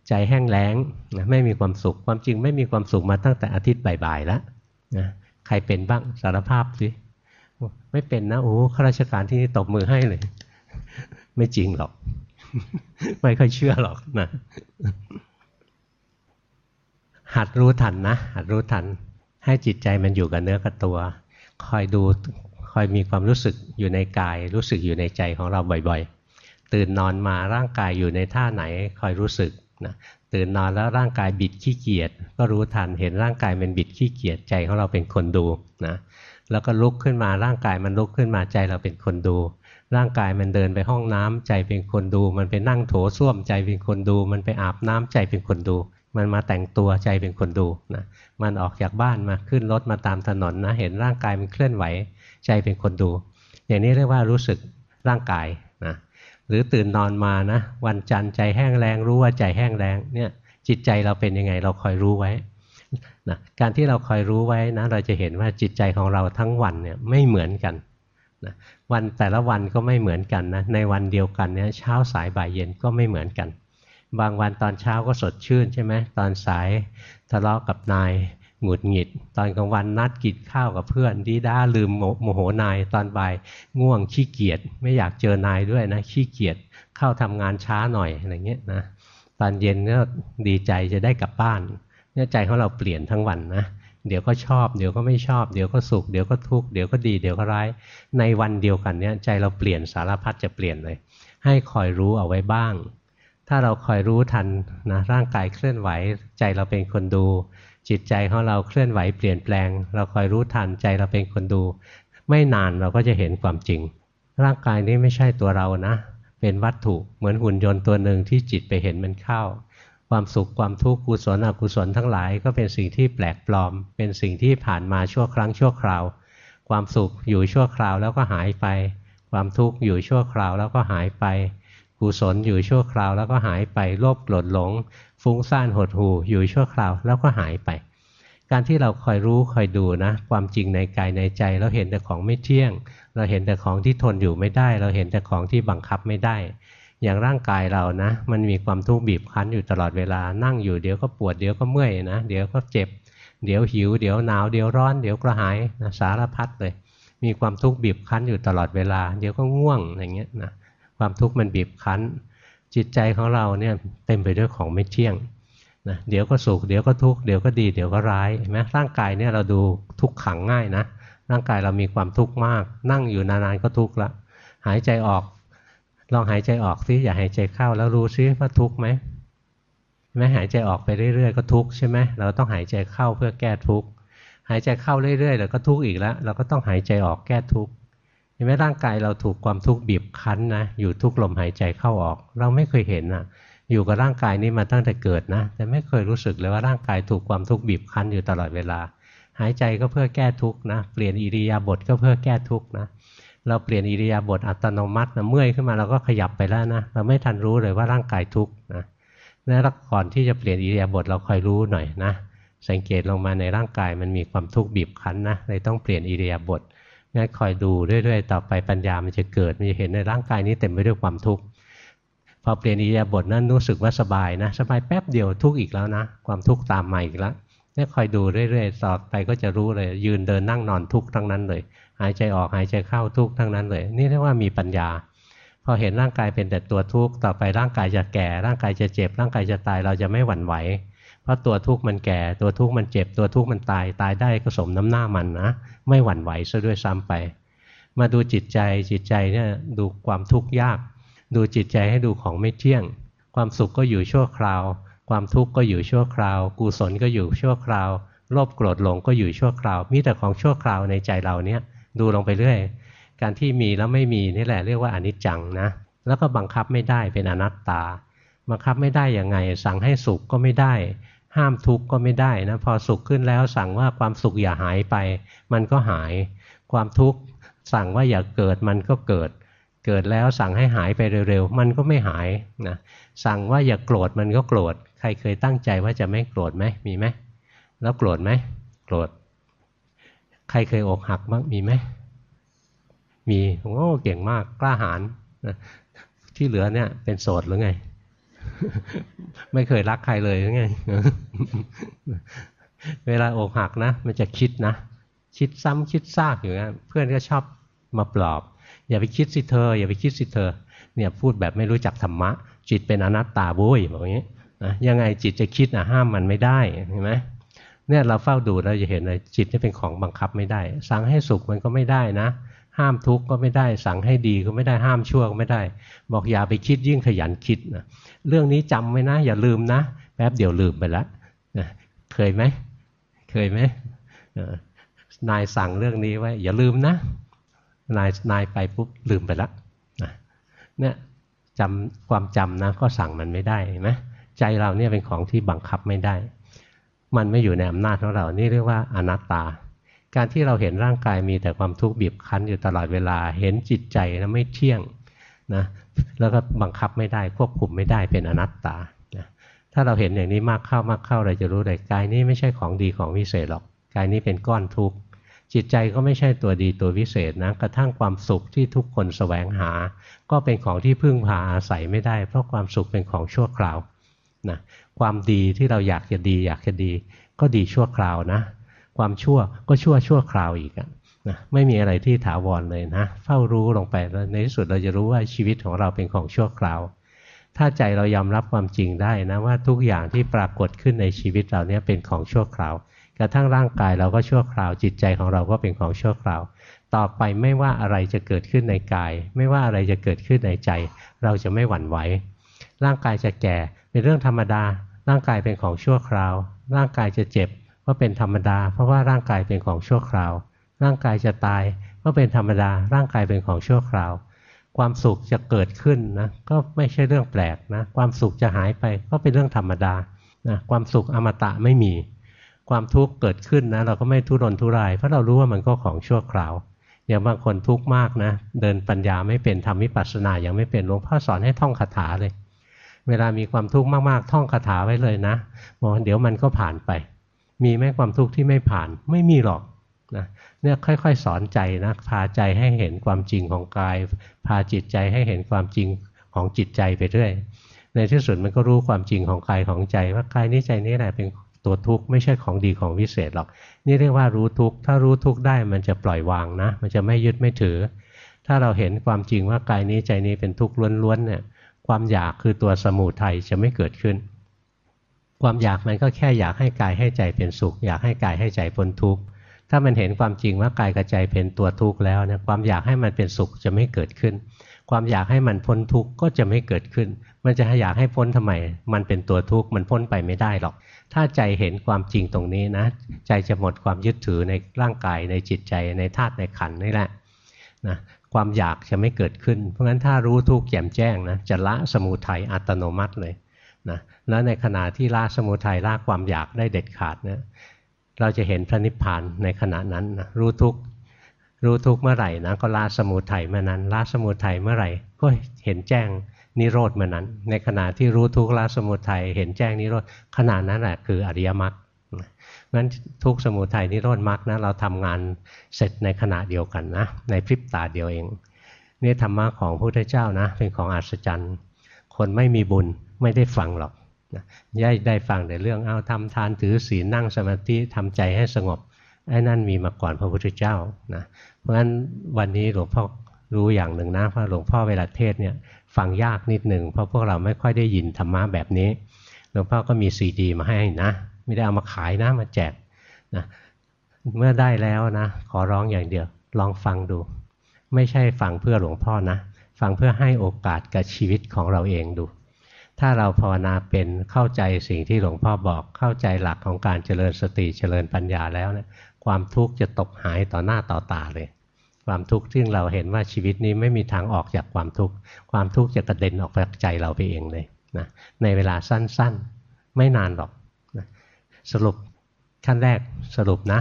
ใจแห้งแล้งนะไม่มีความสุข ความจริงไม่มีความสุขมาตั้งแต่อาทิตย์บ่ายๆแล้วนะใครเป็นบ้างสารภาพสิไม่เป็นนะโอ้ข้าราชการที่นี่ตบมือให้เลย ไม่จริงหรอก ไม่ค่อยเชื่อหรอกนะหัดรู้ทันนะหัดรู้ทัน ให้จิตใจมันอยู่กับเนื้อกับตัว คอยดูคอยมีความรู้สึกอยู่ในกาย รู้สึกอยู่ในใจของเราบ่อย ๆ ตื่นนอนมาร่างกายอยู่ในท่าไหน คอยรู้สึก นะตื่นนอนแล้วร่างกายบิดขี้เกียจก็รู้ทันเห็นร่างกายมันบิดขี้เกียจใจของเราเป็นคนดูนะแล้วก็ลุกขึ้นมาร่างกายมันลุกขึ้นมาใจเราเป็นคนดู ร่างกายมันเดินไปห้องน้ำใจเป็นคนดู มันไปนั่งโถส้วมใจเป็นคนดู มันไปอาบน้ำใจเป็นคนดู มันมาแต่งตัวใจเป็นคนดูนะมันออกจากบ้านมาขึ้นรถมาตามถนนนะเห็นร่างกายมันเคลื่อนไหวใจเป็นคนดู อย่างนี้เรียกว่ารู้สึกร่างกาย หรือตื่นนอนมานะวันจันทร์ใจแห้งแรงรู้ว่าใจแห้งแรงเนี่ยจิตใจเราเป็นยังไงเราคอยรู้ไว้นะการที่เราคอยรู้ไว้นะเราจะเห็นว่าจิตใจของเราทั้งวันเนี่ยไม่เหมือนกันนะวันแต่ละวันก็ไม่เหมือนกันนะในวันเดียวกันเนี่ยเช้าสายบ่ายเย็นก็ไม่เหมือนกัน บางวันตอนเช้าก็สดชื่นใช่ไหมตอนสายทะเลาะกับนาย หงุดหงิด ตอนกลางวันนัดกินข้าวกับเพื่อนดีด้าลืมโมโหนายตอนบ่ายง่วงขี้เกียจไม่อยากเจอนายด้วยนะขี้เกียจเข้าทำงานช้าหน่อยอะไรเงี้ยนะตอนเย็นก็ดีใจจะได้กลับบ้านเนี่ยใจของเราเปลี่ยนทั้งวันนะเดี๋ยวก็ชอบ เดี๋ยวก็ไม่ชอบ เดี๋ยวก็สุข เดี๋ยวก็ทุกข์ เดี๋ยวก็ดี เดี๋ยวก็ร้าย ในวันเดียวกันเนี่ยใจเราเปลี่ยนสารพัดจะเปลี่ยนเลย ให้คอยรู้เอาไว้บ้าง ถ้าเราคอยรู้ทันนะร่างกายเคลื่อนไหว ใจเราเป็นคนดู จิตใจของเราเคลื่อนไหวเปลี่ยนแปลง เราคอยรู้ทันใจเราเป็นคนดู ไม่นานเราก็จะเห็นความจริง ร่างกายนี้ไม่ใช่ตัวเรานะ เป็นวัตถุเหมือนหุ่นยนต์ตัวหนึ่งที่จิตไปเห็นมันเข้า ความสุขความทุกข์กุศลอกุศลทั้งหลายก็เป็นสิ่งที่แปลกปลอม เป็นสิ่งที่ผ่านมาชั่วครั้งชั่วคราว ความสุขอยู่ชั่วคราวแล้วก็หายไป ความทุกข์อยู่ชั่วคราวแล้วก็หายไปกุศลอยู่ชั่วคราวแล้วก็หายไปโลภโกรธหลง ฟุ้งซ่านหดหู่อยู่ชั่วคราวแล้วก็หายไป การที่เราคอยรู้คอยดูนะ ความจริงในกายในใจ เราเห็นแต่ของไม่เที่ยง เราเห็นแต่ของที่ทนอยู่ไม่ได้ เราเห็นแต่ของที่บังคับไม่ได้ อย่างร่างกายเรานะ มันมีความทุกข์บีบคั้นอยู่ตลอดเวลานั่งอยู่เดี๋ยวก็ปวดเดี๋ยวก็เมื่อยนะเดี๋ยวก็เจ็บ เดี๋ยวหิวเดี๋ยวหนาวเดี๋ยวร้อนเดี๋ยวกระหายนะสารพัดเลย มีความทุกข์บีบคั้นอยู่ตลอดเวลา เดี๋ยวก็ง่วงอย่างเงี้ยนะความทุกข์มันบีบคั้น จิตใจของเราเนี่ยเต็มไปด้วยของไม่เที่ยงนะเดี๋ยวก็สุขเดี๋ยวก็ทุกข์เดี๋ยวก็ดีเดี๋ยวก็ร้ายเห็นไหมร่างกายเนี่ยเราดูทุกขังง่ายนะ ร่างกายเรามีความทุกข์มาก นั่งอยู่นานๆก็ทุกข์ละหายใจออก ลองหายใจออกซิอย่าหายใจเข้าแล้วรู้ซิว่าทุกข์ไหมไม่หายใจออกไปเรื่อยๆก็ทุกข์ใช่ไหมเราต้องหายใจเข้าเพื่อแก้ทุกข์หายใจเข้าเรื่อยๆแล้วก็ทุกข์อีกแล้ว เราก็ต้องหายใจออกแก้ทุกข์ เห็นไหมร่างกายเราถูกความทุกข์บีบคั้นนะอยู่ทุกลมหายใจเข้าออก เราไม่เคยเห็นอะ อยู่กับร่างกายนี้มาตั้งแต่เกิดนะ แต่ไม่เคยรู้สึกเลยว่าร่างกายถูกความทุกข์บีบคั้นอยู่ตลอดเวลา หายใจก็เพื่อแก้ทุกข์นะเปลี่ยนอิริยาบถก็เพื่อแก้ทุกข์นะเราเปลี่ยนอิริยาบถอัตโนมัตินะเมื่อยขึ้นมาเราก็ขยับไปแล้วนะเราไม่ทันรู้เลยว่าร่างกายทุกข์นะแล้วก่อนที่จะเปลี่ยนอิริยาบถเราคอยรู้หน่อยนะสังเกตลงมาในร่างกายมันมีความทุกข์บีบคั้นนะเลยต้องเปลี่ยนอิริยาบถ งั้นคอยดูเรื่อยๆ ต่อไปปัญญามันจะเกิด มันจะเห็นในร่างกายนี้เต็มไปด้วยความทุกข์ พอเปลี่ยนอิริยาบถนั้นรู้สึกว่าสบายนะ สบายแป๊บเดียวทุกข์อีกแล้วนะ ความทุกข์ตามมาอีกแล้วนี่คอยดูเรื่อยๆ ต่อไปก็จะรู้เลย ยืนเดินนั่งนอนทุกข์ทั้งนั้นเลย หายใจออกหายใจเข้าทุกข์ทั้งนั้นเลย นี่เรียกว่ามีปัญญา พอเห็นร่างกายเป็นแต่ตัวทุกข์ ต่อไปร่างกายจะแก่ ร่างกายจะเจ็บ ร่างกายจะตายเราจะไม่หวั่นไหว เพราะตัวทุกข์มันแก่ ตัวทุกข์มันเจ็บ ตัวทุกข์มันตาย ตายได้ก็สมน้ำหน้ามันนะ ไม่หวั่นไหวซะด้วยซ้ำไป มาดูจิตใจจิตใจเนี่ยดูความทุกข์ยาก ดูจิตใจให้ดูของไม่เที่ยง ความสุขก็อยู่ชั่วคราว ความทุกข์ก็อยู่ชั่วคราว กุศลก็อยู่ชั่วคราวโลภโกรธหลงก็อยู่ชั่วคราวมีแต่ของชั่วคราวในใจเราเนี่ยดูลงไปเรื่อย การที่มีแล้วไม่มีนี่แหละเรียกว่าอนิจจังนะแล้วก็บังคับไม่ได้เป็นอนัตตา บังคับไม่ได้ยังไง สั่งให้สุขก็ไม่ได้ ห้ามทุกข์ก็ไม่ได้นะพอสุขขึ้นแล้วสั่งว่าความสุขอย่าหายไป มันก็หาย ความทุกข์สั่งว่าอย่าเกิดมันก็เกิด เกิดแล้วสั่งให้หายไปเร็วๆ มันก็ไม่หายนะสั่งว่าอย่าโกรธมันก็โกรธ ใครเคยตั้งใจว่าจะไม่โกรธไหมมีไหมแล้วโกรธไหมโกรธ ใครเคยอกหักบ้างมีไหมมีโอ้เก่งมากกล้าหาญที่เหลือเนี่ยเป็นโสดหรือไง ไม่เคยรักใครเลยไงเวลาอกหักนะมันจะคิดนะ คิดซ้ำคิดซากอยู่นะเพื่อนก็ชอบมาปลอบ อย่าไปคิดสิเธอ อย่าไปคิดสิเธอ เนี่ยพูดแบบไม่รู้จักธรรมะ จิตเป็นอนัตตาบุ้ยแบบนี้นะยังไงจิตจะคิดนะห้ามมันไม่ได้เห็นไหมเนี่ยเราเฝ้าดูเราจะเห็นเลยจิตนี่เป็นของบังคับไม่ได้ สั่งให้สุขมันก็ไม่ได้นะ ห้ามทุกข์ก็ไม่ได้ สั่งให้ดีก็ไม่ได้ห้ามชั่วก็ไม่ได้ บอกอย่าไปคิดยิ่งขยันคิดนะเรื่องนี้จำไว้นะ อย่าลืมนะแป๊บเดียวลืมไปแล้วเคยไหมเคยไหมนายสั่งเรื่องนี้ไว้ อย่าลืมนะนายนายไปปุ๊บลืมไปล้วนะเนี่ยจำความจำนะก็สั่งมันไม่ได้ไหมใจเราเนี่ยเป็นของที่บังคับไม่ได้ มันไม่อยู่ในอำนาจของเรา นี่เรียกว่าอนัตตา การที่เราเห็นร่างกายมีแต่ความทุกข์บีบคั้นอยู่ตลอดเวลา เห็นจิตใจนะไม่เที่ยงนะแล้วก็บังคับไม่ได้ควบคุมไม่ได้เป็นอนัตตานะถ้าเราเห็นอย่างนี้มากเข้ามากเข้าเราจะรู้เลยกายนี้ไม่ใช่ของดีของวิเศษหรอกกายนี้เป็นก้อนทุกข์จิตใจก็ไม่ใช่ตัวดีตัววิเศษนะกระทั่งความสุขที่ทุกคนสแสวงหา ก็เป็นของที่พึ่งพาอาศัยไม่ได้ เพราะความสุขเป็นของชั่วคราวนะความดีที่เราอยากจะดีอยากจะดี ก็ดีชั่วคราวนะ ความชั่วก็ชั่วชั่วคราวอีกนะไม่มีอะไรที่ถาวรเลยนะ เฝ้ารู้ลงไปแล้วในที่สุดเราจะรู้ว่าชีวิตของเราเป็นของชั่วคราว ถ้าใจเรายอมรับความจริงได้นะว่าทุกอย่างที่ปรากฏขึ้นในชีวิตเราเนี่ยเป็นของชั่วคราว กระทั่งร่างกายเราก็ชั่วคราว จิตใจของเราก็เป็นของชั่วคราว ต่อไปไม่ว่าอะไรจะเกิดขึ้นในกาย ไม่ว่าอะไรจะเกิดขึ้นในใจ เราจะไม่หวั่นไหวร่างกายจะแก่เป็นเรื่องธรรมดา ร่างกายเป็นของชั่วคราว ร่างกายจะเจ็บ ก็เป็นธรรมดา เพราะว่าร่างกายเป็นของชั่วคราว ร่างกายจะตายก็เป็นธรรมดา ร่างกายเป็นของชั่วคราว ความสุขจะเกิดขึ้นนะก็ไม่ใช่เรื่องแปลกนะความสุขจะหายไปก็เป็นเรื่องธรรมดานะความสุขอมตะไม่มี ความทุกข์เกิดขึ้นนะเราก็ไม่ทุรนทุราย เพราะเรารู้ว่ามันก็ของชั่วคราวอย่างบางคนทุกข์มากนะ เดินปัญญาไม่เป็นทำวิปัสสนาอย่างไม่เป็นหลวงพ่อสอนให้ท่องคาถาเลย เวลามีความทุกข์มากๆ ท่องคาถาไว้เลยนะบอกเดี๋ยวมันก็ผ่านไป มีไหมความทุกข์ที่ไม่ผ่านไม่มีหรอกนะเนี่ยค่อยๆ สอนใจนะพาใจให้เห็นความจริงของกาย พาจิตใจให้เห็นความจริงของจิตใจไปเรื่อยในที่สุดมันก็รู้ความจริงของกายของใจ ว่ากายนี้ใจนี้แหละเป็นตัวทุกข์ไม่ใช่ของดีของวิเศษหรอก นี่เรียกว่ารู้ทุกข์ถ้ารู้ทุกข์ได้มันจะปล่อยวางนะ มันจะไม่ยึดไม่ถือ ถ้าเราเห็นความจริงว่ากายนี้ใจนี้เป็นทุกข์ล้วนๆเนี่ยความอยากคือตัวสมุทัยจะไม่เกิดขึ้น ความอยากมันก็แค่อยากให้กายให้ใจเป็นสุข อยากให้กายให้ใจพ้นทุกข์ถ้ามันเห็นความจริงว่ากายกับใจเป็นตัวทุกข์แล้วเนี่ยความอยากให้มันเป็นสุขจะไม่เกิดขึ้น ความอยากให้มันพ้นทุกข์ก็จะไม่เกิดขึ้น มันจะอยากให้พ้นทำไม มันเป็นตัวทุกข์มันพ้นไปไม่ได้หรอก ถ้าใจเห็นความจริงตรงนี้นะ ใจจะหมดความยึดถือในร่างกายในจิตใจในธาตุในขันนี่แหละนะความอยากจะไม่เกิดขึ้น เพราะฉะนั้นถ้ารู้ทุกข์แจ่มแจ้งนะจะละสมุทัยอัตโนมัติเลยนะ แล้วในขณะที่ละสมุทัยละความอยากได้เด็ดขาดเนะเราจะเห็นพระนิพพานในขณะนั้นนะรู้ทุกข์รู้ทุกข์เมื่อไหร่นะก็ละสมุทัยเมื่อนั้นละสมุทัยเมื่อไหร่ก็เห็นแจ้งนิโรธเมื่อนั้น ในขณะที่รู้ทุกข์ละสมุทัยเห็นแจ้งนิโรธขณะนั้นแหละคืออริยมรรคงั้นทุกสมุทัยนิโรธมรรคนะเราทำงานเสร็จในขณะเดียวกันนะในพริบตาเดียวเองนี่ธรรมะของพระพุทธเจ้านะเป็นของอัศจรรย์ คนไม่มีบุญไม่ได้ฟังหรอก ย่ได้ฟังแต่เรื่องเอาทำทานถือศีลนั่งสมาธิทำใจให้สงบไอ้นั่นมีมาก่อนพระพุทธเจ้านะเพราะฉะนั้นวันนี้หลวงพ่อรู้อย่างหนึ่งนะว่าหลวงพ่อเวลาเทศเนี่ยฟังยากนิดหนึ่งเพราะพวกเราไม่ค่อยได้ยินธรรมะแบบนี้หลวงพ่อก็มีซีดีมาให้นะ ไม่ได้เอามาขายนะมาแจกนะเมื่อได้แล้วนะ ขอร้องอย่างเดียว ลองฟังดู ไม่ใช่ฟังเพื่อหลวงพ่อนะ ฟังเพื่อให้โอกาสกับชีวิตของเราเองดู ถ้าเราภาวนาเป็นเข้าใจสิ่งที่หลวงพ่อบอกเข้าใจหลักของการเจริญสติเจริญปัญญาแล้วเนะี่ยความทุกข์จะตกหายต่อหน้าต่อตาเลย ความทุกข์ที่เราเห็นว่าชีวิตนี้ไม่มีทางออกจากความทุกข์ความทุกข์จะกระเด็นออกจากใจเราไปเองเลยนะในเวลาสั้นๆ ไม่นานหรอกนะสรุปขั้นแรกสรุปนะ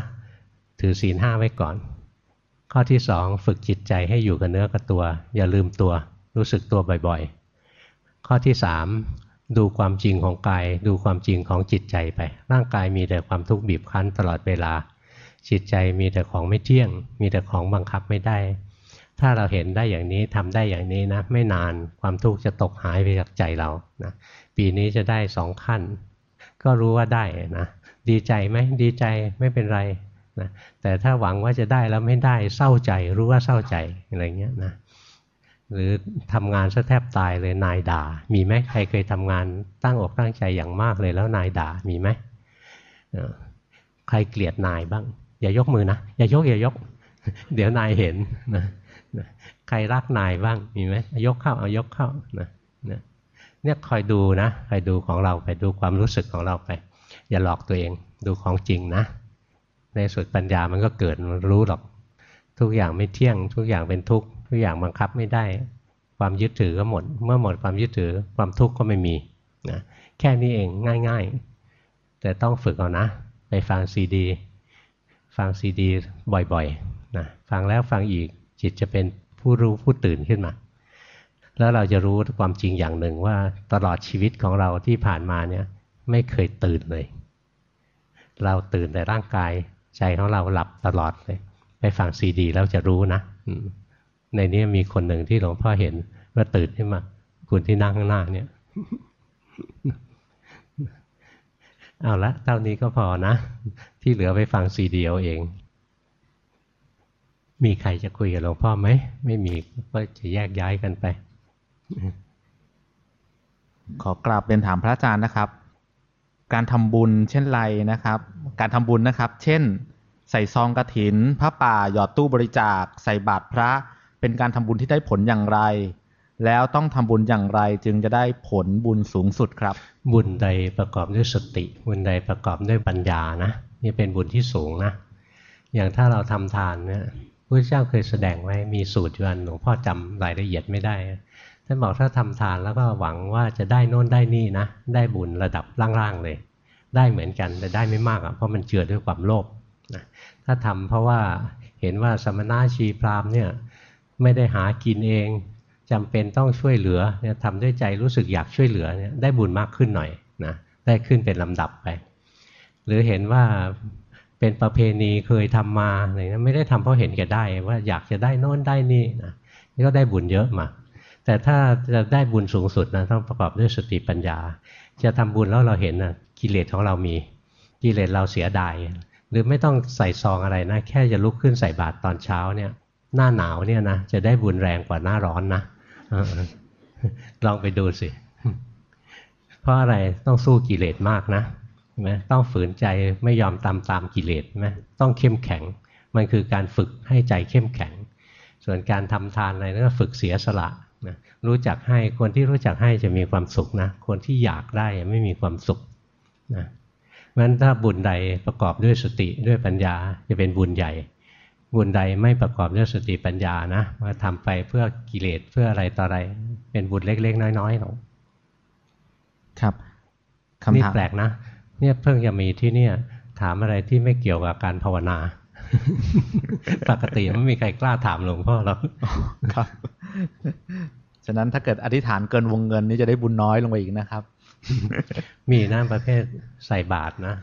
ถือศีลห้าไว้ก่อน ข้อที่สองฝึกจิตใจให้อยู่กับเนื้อกับตัว อย่าลืมตัวรู้สึกตัวบ่อยๆ ข้อที่สามดูความจริงของกาย ดูความจริงของจิตใจไป ร่างกายมีแต่ความทุกข์บีบคั้นตลอดเวลา จิตใจมีแต่ของไม่เที่ยง มีแต่ของบังคับไม่ได้ ถ้าเราเห็นได้อย่างนี้ทำได้อย่างนี้นะ ไม่นานความทุกข์จะตกหายไปจากใจเรานะปีนี้จะได้สองขั้น ก็รู้ว่าได้นะดีใจไหมดีใจไม่เป็นไรนะแต่ถ้าหวังว่าจะได้แล้วไม่ได้เศร้าใจรู้ว่าเศร้าใจอะไรเงี้ยนะ หรือทำงานซะแทบตายเลยนายด่า มีไหมใครเคยทำงานตั้งอกตั้งใจอย่างมากเลยแล้วนายด่ามีไหมใครเกลียดนายบ้าง อย่ายกมือนะอย่ายกอย่ายก เดี๋ยวนายเห็นนะใครรักนายบ้างมีไหมยกเข้าเอายกเข้านะเนี่ยคอยดูนะคอยดูของเราไปดูความรู้สึกของเราไป อย่าหลอกตัวเองดูของจริงนะ ในสุดปัญญามันก็เกิดรู้หรอก ทุกอย่างไม่เที่ยง ทุกอย่างเป็นทุกข์ ทุกอย่างบังคับไม่ได้ ความยึดถือก็หมด เมื่อหมดความยึดถือความทุกข์ก็ไม่มีนะแค่นี้เองง่าย ๆ แต่ต้องฝึกเอานะ ไปฟังซีดี ฟังซีดีบ่อยๆนะฟังแล้วฟังอีกจิตจะเป็นผู้รู้ผู้ตื่นขึ้นมา แล้วเราจะรู้ความจริงอย่างหนึ่งว่าตลอดชีวิตของเราที่ผ่านมาเนี่ยไม่เคยตื่นเลย เราตื่นแต่ร่างกายใจของเราหลับตลอดเลย ไปฟังซีดีแล้วจะรู้นะ ในนี้มีคนหนึ่งที่หลวงพ่อเห็นว่าตื่นขึ้นมาคุณที่นั่งข้างหน้าเนี่ยเอาละเท่านี้ก็พอนะ ที่เหลือไปฟังซีดีเอาเอง มีใครจะคุยกับหลวงพ่อไหม ไม่มีก็จะแยกย้ายกันไป ขอกราบเป็นถามพระอาจารย์นะครับ การทำบุญเช่นไรนะครับ การทำบุญนะครับ เช่น ใส่ซองกระถินพระป่าหยอดตู้บริจาค ใส่บาตรพระ เป็นการทำบุญที่ได้ผลอย่างไร แล้วต้องทำบุญอย่างไรจึงจะได้ผลบุญสูงสุดครับ บุญใดประกอบด้วยสติ บุญใดประกอบด้วยปัญญานะนี่เป็นบุญที่สูงนะ อย่างถ้าเราทำทานเนี่ยพระเจ้าเคยแสดงไว้มีสูตรอยู่อันหลวงพ่อจำรายละเอียดไม่ได้ท่านบอกถ้าทำทานแล้วก็หวังว่าจะได้โน่นได้นี่นะ ได้บุญระดับล่างๆเลย ได้เหมือนกันแต่ได้ไม่มากอะเพราะมันเจือด้วยความโลภนะถ้าทำเพราะว่าเห็นว่าสมณะชีพรามเนี่ย ไม่ได้หากินเองจำเป็นต้องช่วยเหลือเนี่ยทำด้วยใจรู้สึกอยากช่วยเหลือเนี่ยได้บุญมากขึ้นหน่อยนะได้ขึ้นเป็นลำดับไป หรือเห็นว่าเป็นประเพณีเคยทำมาอะไรนะไม่ได้ทำเพราะเห็นแก่ได้ ว่าอยากจะได้โน่นได้นี่นะนี่ก็ได้บุญเยอะมาแต่ถ้าจะได้บุญสูงสุดนะต้องประกอบด้วยสติปัญญา จะทำบุญแล้วเราเห็นนะกิเลสของเรามีกิเลสเราเสียดายหรือไม่ต้องใส่ซองอะไรนะ แค่จะลุกขึ้นใส่บาตรตอนเช้าเนี่ย หน้าหนาวเนี่ยนะจะได้บุญแรงกว่าหน้าร้อนนะลองไปดูสิ เพราะอะไรต้องสู้กิเลสมากนะใช่ไหมต้องฝืนใจไม่ยอมตามตามกิเลสไหมต้องเข้มแข็ง มันคือการฝึกให้ใจเข้มแข็ง ส่วนการทำทานอะไรนั่นก็ฝึกเสียสละนะรู้จักให้คนที่รู้จักให้จะมีความสุขนะ คนที่อยากได้ไม่มีความสุขนะเพราะฉะนั้นถ้าบุญใดประกอบด้วยสติด้วยปัญญาจะเป็นบุญใหญ่ บุญใดไม่ประกอบด้วยสติปัญญานะมาทำไปเพื่อกิเลสเพื่ออะไรต่ออะไร เป็นบุญเล็ก ๆ น้อยๆหรอกครับคำถามนี่แปลกนะเนี่ยเพิ่งจะมีที่เนี่ย ถามอะไรที่ไม่เกี่ยวกับการภาวนา ปกติไม่มีใครกล้าถามหลวงพ่อหรอกครับฉะนั้นถ้าเกิดอธิษฐานเกินวงเงินนี่จะได้บุญน้อยลงไปอีกนะครับ มีนะประเภทใส่บาตรนะ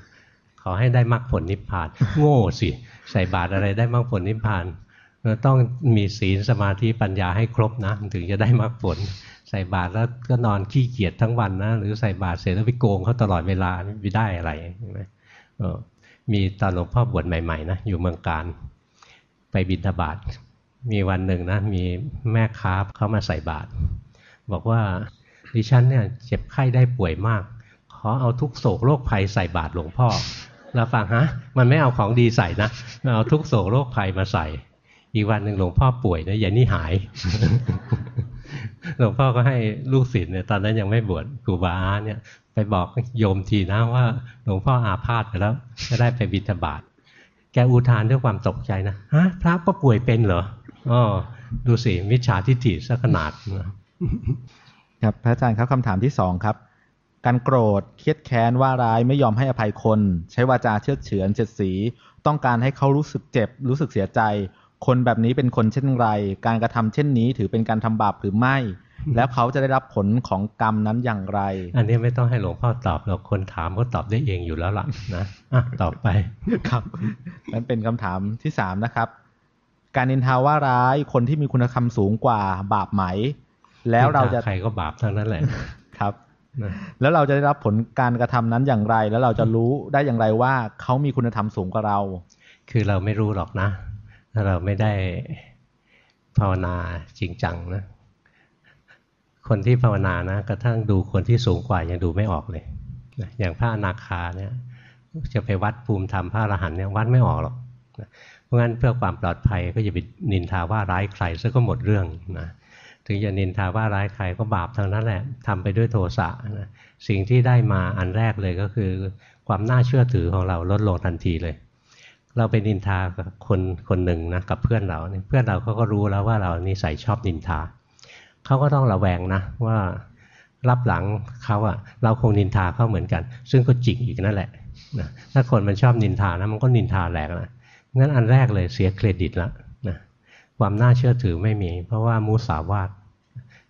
ขอให้ได้มรรคผลนิพพาน โง่สิ ใส่บาตรอะไรได้มรรคผลนิพพานเราต้องมีศีลสมาธิปัญญาให้ครบนะถึงจะได้มรรคผล ใส่บาตรแล้วก็นอนขี้เกียจทั้งวันนะหรือใส่บาตรเสร็จแล้วไปโกงเขาตลอดเวลาไม่ได้อะไรใช่ไหมมีตอนหลวงพ่อบวชใหม่ๆนะอยู่เมืองการไปบิณฑบาตมีวันหนึ่งนะมีแม่ค้าเขามาใส่บาตรบอกว่าดิฉันเนี่ยเจ็บไข้ได้ป่วยมากขอเอาทุกโศกโรคภัยใส่บาตรหลวงพ่อ เราฟังฮะ มันไม่เอาของดีใส่นะเอาทุกโศกโรคภัยมาใส่ อีกวันหนึ่งหลวงพ่อป่วยนะอย่านี่หาย หลวงพ่อก็ให้ลูกศิษย์เนี่ยตอนนั้นยังไม่บวชครูบาอาเนี่ย ไปบอกโยมทีนะว่า หลวงพ่ออาพาธไปแล้วจะได้ไปบิณฑบาตแกอุทานด้วยความตกใจนะฮะพระก็ป่วยเป็นเหรออ๋อดูสิมิจฉาทิฏฐิสักขนาดครับพระอาจารย์ครับคำถามที่สองครับ การโกรธเครียดแค้นว่าร้ายไม่ยอมให้อภัยคน ใช้วาจาเชื่อเฉือนเจ็ดสี ต้องการให้เขารู้สึกเจ็บ รู้สึกเสียใจ คนแบบนี้เป็นคนเช่นไร การกระทำเช่นนี้ถือเป็นการทำบาปหรือไม่ แล้วเขาจะได้รับผลของกรรมนั้นอย่างไร อันนี้ไม่ต้องให้หลวงพ่อตอบเราคนถามก็ตอบได้เองอยู่แล้วล่ะนะอะตอบไปครับนั้นเป็นคำถามที่สามนะครับ การนินทาว่าร้ายคนที่มีคุณธรรมสูงกว่าบาปไหม แล้วเราจะใครก็บาปทั้งนั้นแหละครับนะ แล้วเราจะได้รับผลการกระทำนั้นอย่างไร แล้วเราจะรู้ได้อย่างไรว่าเขามีคุณธรรมสูงกว่าเรา คือเราไม่รู้หรอกนะ ถ้าเราไม่ได้ภาวนาจริงจังนะ คนที่ภาวนานะกระทั่งดูคนที่สูงกว่ายังดูไม่ออกเลยนะอย่างพระอนาคาเนี่ยจะไปวัดภูมิธรรมพระอรหันต์เนี่ยวัดไม่ออกหรอกนะเพราะงั้นเพื่อความปลอดภัยก็อย่าไปนินทาว่าร้ายใครซะก็หมดเรื่องนะ ถึงจะนินทาว่าร้ายใครก็บาปทั้งนั้นแหละทำไปด้วยโทสะนะสิ่งที่ได้มาอันแรกเลยก็คือ ความน่าเชื่อถือของเราลดลงทันทีเลย เราไปนินทากับคนคนหนึ่งนะกับเพื่อนเราเพื่อนเราเขาก็รู้แล้วว่าเรานิสัยชอบนินทาเขาก็ต้องระแวงนะว่ารับหลังเขาอะเราคงนินทาเขาเหมือนกัน ซึ่งก็จริงอีกนั่นแหละนะถ้าคนมันชอบนินทานะมันก็นินทาแหลกนะงั้นอันแรกเลยเสียเครดิตละ ความน่าเชื่อถือไม่มี เพราะว่ามูสาวาท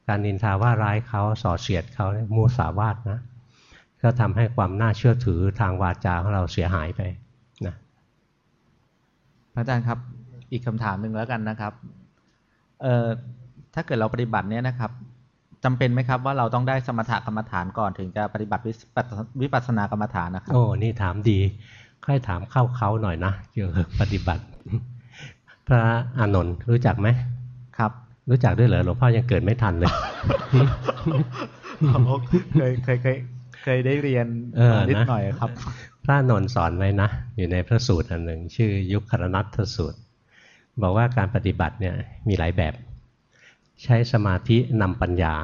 การนินทาว่าร้ายเขาส่อเสียดเขาเนี่ยมูสาวาทนะ ก็ทำให้ความน่าเชื่อถือทางวาจาของเราเสียหายไปนะพระอาจารย์ครับอีกคำถามหนึ่งแล้วกันนะครับเอ่อถ้าเกิดเราปฏิบัติเนี่ยนะครับจำเป็นไหมครับว่าเราต้องได้สมถกรรมฐานก่อนถึงจะปฏิบัติวิปัสวิปัสสนากรรมฐานนะครับโอ้นี่ถามดีค่อยถามเข้าเขาหน่อยนะเกี่ยวกับปฏิบัติพ ระอานนท์รู้จักไหมครับ รู้จักด้วยเหรอหลวงพ่อยังเกิดไม่ทันเลยเคยเคยเคยเคยได้เรียนเออนิดนะหน่อยครับ พระอานนท์สอนไว้นะ อยู่ในพระสูตรอันหนึ่ง ชื่อยุคครนัตถสูตร บอกว่าการปฏิบัติเนี่ยมีหลายแบบ ใช้สมาธินำปัญญา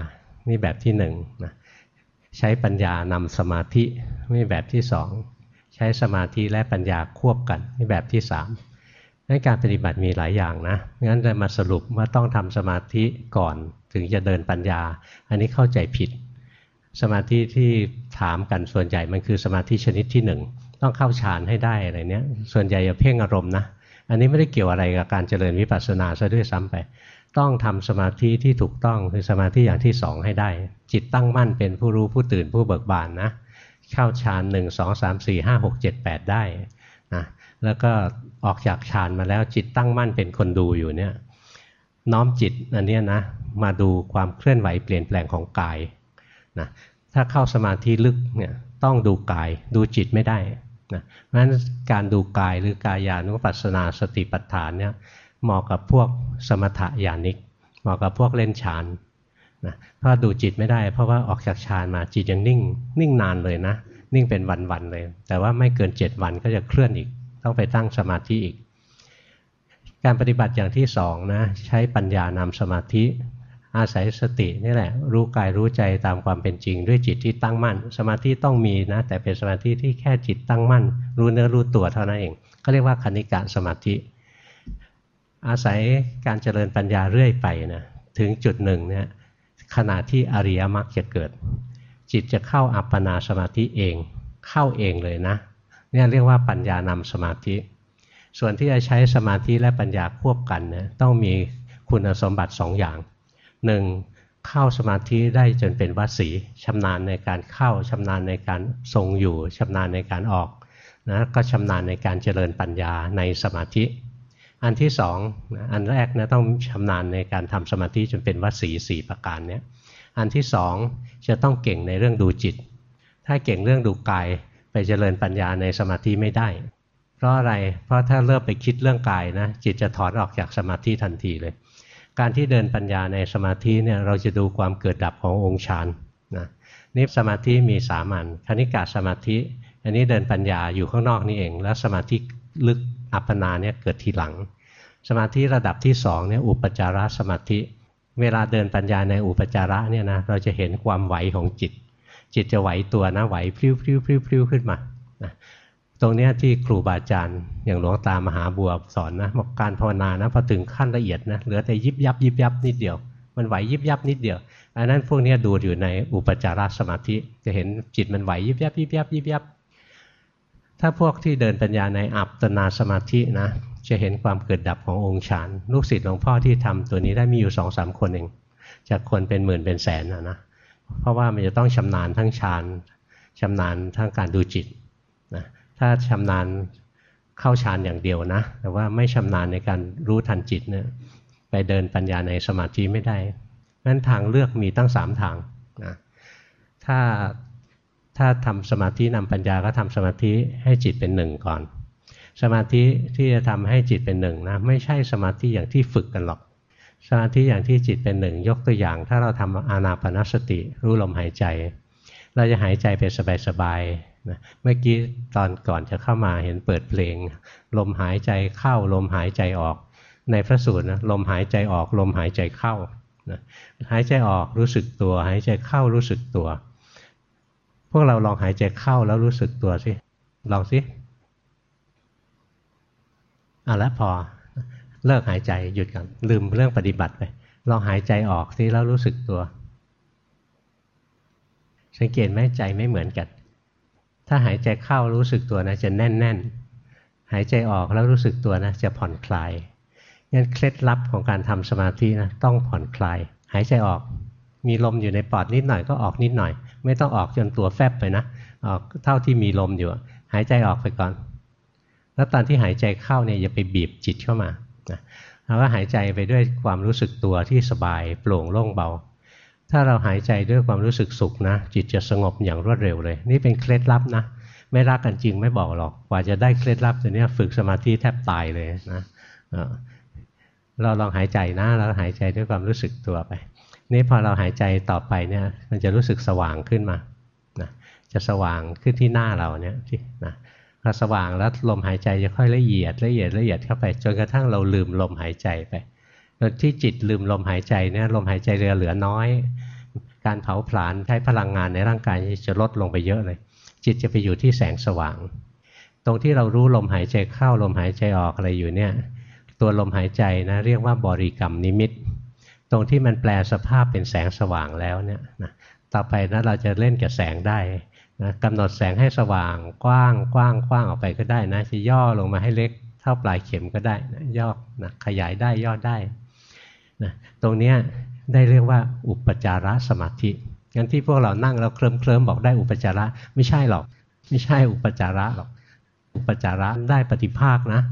นี่แบบที่หนึ่งนะใช้ปัญญานำสมาธินี่แบบที่สอง ใช้สมาธิและปัญญาควบกันนี่แบบที่สาม นั้นการปฏิบัติมีหลายอย่างนะ งั้นจะมาสรุปว่าต้องทำสมาธิก่อนถึงจะเดินปัญญา อันนี้เข้าใจผิด สมาธิที่ถามกันส่วนใหญ่มันคือสมาธิชนิดที่หนึ่งต้องเข้าฌานให้ได้อะไรเนี้ย ส่วนใหญ่จะเพ่งอารมณ์นะ อันนี้ไม่ได้เกี่ยวอะไรกับการเจริญวิปัสสนาซะด้วยซ้ำไป ต้องทำสมาธิที่ถูกต้องคือสมาธิอย่างที่สองให้ได้ จิตตั้งมั่นเป็นผู้รู้ผู้ตื่นผู้เบิกบานนะ เข้าฌานหนึ่งสองสามสี่ห้าหกเจ็ดแปดได้นะแล้วก็ ออกจากฌานมาแล้วจิตตั้งมั่นเป็นคนดูอยู่เนี่ยน้อมจิตอันนี้นะมาดูความเคลื่อนไหวเปลี่ยนแปลงของกายนะถ้าเข้าสมาธิลึกเนี่ยต้องดูกายดูจิตไม่ได้นะเพราะฉะนั้นการดูกายหรือกายานุปัสสนาสติปัฏฐานเนี่ยเหมาะกับพวกสมถะญาณิก เหมาะกับพวกเล่นฌานนะเพราะดูจิตไม่ได้ เพราะว่าออกจากฌานมาจิตยังนิ่ง นิ่งนานเลยนะ นิ่งเป็นวันๆเลย แต่ว่าไม่เกิน 7 วันก็จะเคลื่อนอีก ต้องไปตั้งสมาธิอีก การปฏิบัติอย่างที่สองนะใช้ปัญญานำสมาธิ อาศัยสตินี่แหละ รู้กายรู้ใจตามความเป็นจริง ด้วยจิตที่ตั้งมั่น สมาธิต้องมีนะ แต่เป็นสมาธิที่แค่จิตตั้งมั่น รู้เนื้อรู้ตัวเท่านั้นเองก็เรียกว่าคณิกะสมาธิ อาศัยการเจริญปัญญาเรื่อยไปนะถึงจุดหนึ่งเนี่ยขณะที่อริยมรรคจะเกิด จิตจะเข้าอัปปนาสมาธิเอง เข้าเองเลยนะ เนี่ยเรียกว่าปัญญานำสมาธิ ส่วนที่จะใช้สมาธิและปัญญาควบกันเนี่ยต้องมีคุณสมบัติสองอย่างหนึ่งเข้าสมาธิได้จนเป็นวสีชำนาญในการเข้าชำนาญในการทรงอยู่ชำนาญในการออกนะก็ชำนาญในการเจริญปัญญาในสมาธิ อันที่สองอันแรกนะต้องชำนาญในการทำสมาธิจนเป็นวสีสี่ประการเนี้ยอันที่สองจะต้องเก่งในเรื่องดูจิต ถ้าเก่งเรื่องดูกาย เจริญปัญญาในสมาธิไม่ได้ เพราะอะไร เพราะถ้าเริ่มไปคิดเรื่องกายนะ จิตจะถอนออกจากสมาธิทันทีเลย การที่เดินปัญญาในสมาธิเนี่ยเราจะดูความเกิดดับขององค์ฌานนะนี่สมาธิมีสามัญคณิกาสมาธิ อันนี้เดินปัญญาอยู่ข้างนอกนี่เอง แล้วสมาธิลึกอัปปนาเนี่ยเกิดทีหลัง สมาธิระดับที่สองเนี่ยอุปจารสมาธิ เวลาเดินปัญญาในอุปจาระเนี่ยนะเราจะเห็นความไหวของจิต จิตจะไหวตัวนะไหวพลิ้วพลิ้วพลิ้วพลิ้วขึ้นมานะตรงเนี้ยที่ครูบาอาจารย์ อย่างหลวงตามหาบัวสอนนะบอกการภาวนานะพอถึงขั้นละเอียดนะเหลือแต่ยิบยับยิบยับนิดเดียว มันไหวยิบยับนิดเดียวอันนั้นพวกเนี้ยดูอยู่ในอุปจารสมาธิ จะเห็นจิตมันไหวยิบยับยิบยับยิบยับถ้าพวกที่เดินปัญญาในอัปตนาสมาธินะจะเห็นความเกิดดับขององค์ฌานลูกศิษย์หลวงพ่อที่ทำตัวนี้ได้มีอยู่สองสามคนเองจากคนเป็นหมื่นเป็นแสนนะนะ เพราะว่ามันจะต้องชำนาญทั้งฌานชำนาญทั้งการดูจิตนะถ้าชำนาญเข้าฌานอย่างเดียวนะ แต่ว่าไม่ชำนาญในการรู้ทันจิตเนี่ยไปเดินปัญญาในสมาธิไม่ได้นั้นทางเลือกมีตั้งสามทางนะถ้าถ้าทำสมาธินำปัญญาก็ทำสมาธิให้จิตเป็นหนึ่งก่อน สมาธิที่จะทำให้จิตเป็นหนึ่งนะไม่ใช่สมาธิอย่างที่ฝึกกันหรอก สมาธิอย่างที่จิตเป็นหนึ่งยกตัวอย่าง ถ้าเราทำอานาปนสติ รู้ลมหายใจ เราจะหายใจไปสบายๆนะเมื่อกี้ตอนก่อนจะเข้ามาเห็นเปิดเพลง ลมหายใจเข้าลมหายใจออก ในพระสูตรนะลมหายใจออกลมหายใจเข้านะหายใจออกรู้สึกตัว หายใจเข้ารู้สึกตัว พวกเราลองหายใจเข้าแล้วรู้สึกตัวสิลองสิอะแล้วพอ เลิกหายใจหยุดก่อนลืมเรื่องปฏิบัติไปลองหายใจออกสิแล้วรู้สึกตัว สังเกตไหมใจไม่เหมือนกัน ถ้าหายใจเข้ารู้สึกตัวนะจะแน่นแน่นหายใจออกแล้วรู้สึกตัวนะจะผ่อนคลายงั้นเคล็ดลับของการทำสมาธินะต้องผ่อนคลาย หายใจออกมีลมอยู่ในปอดนิดหน่อยก็ออกนิดหน่อย ไม่ต้องออกจนตัวแฟบไปนะออกเท่าที่มีลมอยู่ หายใจออกไปก่อน แล้วตอนที่หายใจเข้าเนี่ยอย่าไปบีบจิตเข้ามา นะเราก็หายใจไปด้วยความรู้สึกตัวที่สบายโปร่งโล่งเบา ถ้าเราหายใจด้วยความรู้สึกสุขนะ จิตจะสงบอย่างรวดเร็วเลย นี่เป็นเคล็ดลับนะ ไม่รักกันจริงไม่บอกหรอก กว่าจะได้เคล็ดลับตัวนี้ฝึกสมาธิแทบตายเลยนะเราลองหายใจนะเราหายใจด้วยความรู้สึกตัวไป นี่พอเราหายใจต่อไปเนี่ยมันจะรู้สึกสว่างขึ้นมานะจะสว่างขึ้นที่หน้าเราเนี่ยนะ พอสว่างแล้วลมหายใจจะค่อยละเอียดละเอียดละเอียดเข้าไป จนกระทั่งเราลืมลมหายใจไปที่จิตลืมลมหายใจเนี่ยลมหายใจเรือเหลือน้อย การเผาผลาญใช้พลังงานในร่างกายจะลดลงไปเยอะเลย จิตจะไปอยู่ที่แสงสว่าง ตรงที่เรารู้ลมหายใจเข้าลมหายใจออกอะไรอยู่เนี่ยตัวลมหายใจนะเรียกว่าบริกรรมนิมิต ตรงที่มันแปลสภาพเป็นแสงสว่างแล้วเนี่ยนะต่อไปนะเราจะเล่นกับแสงได้ นะกำหนดแสงให้สว่างกว้างกว้างกว้างออกไปก็ได้นะจะย่อลงมาให้เล็กเท่าปลายเข็มก็ได้นะย่อนะขยายได้ย่อได้นะตรงนี้ได้เรียกว่าอุปจารสมาธิงั้นที่พวกเรานั่งแล้วเคลิ้มเคลิมบอกได้อุปจาระไม่ใช่หรอก ไม่ใช่อุปจาระหรอก อุปจาระได้ปฏิภาคนะ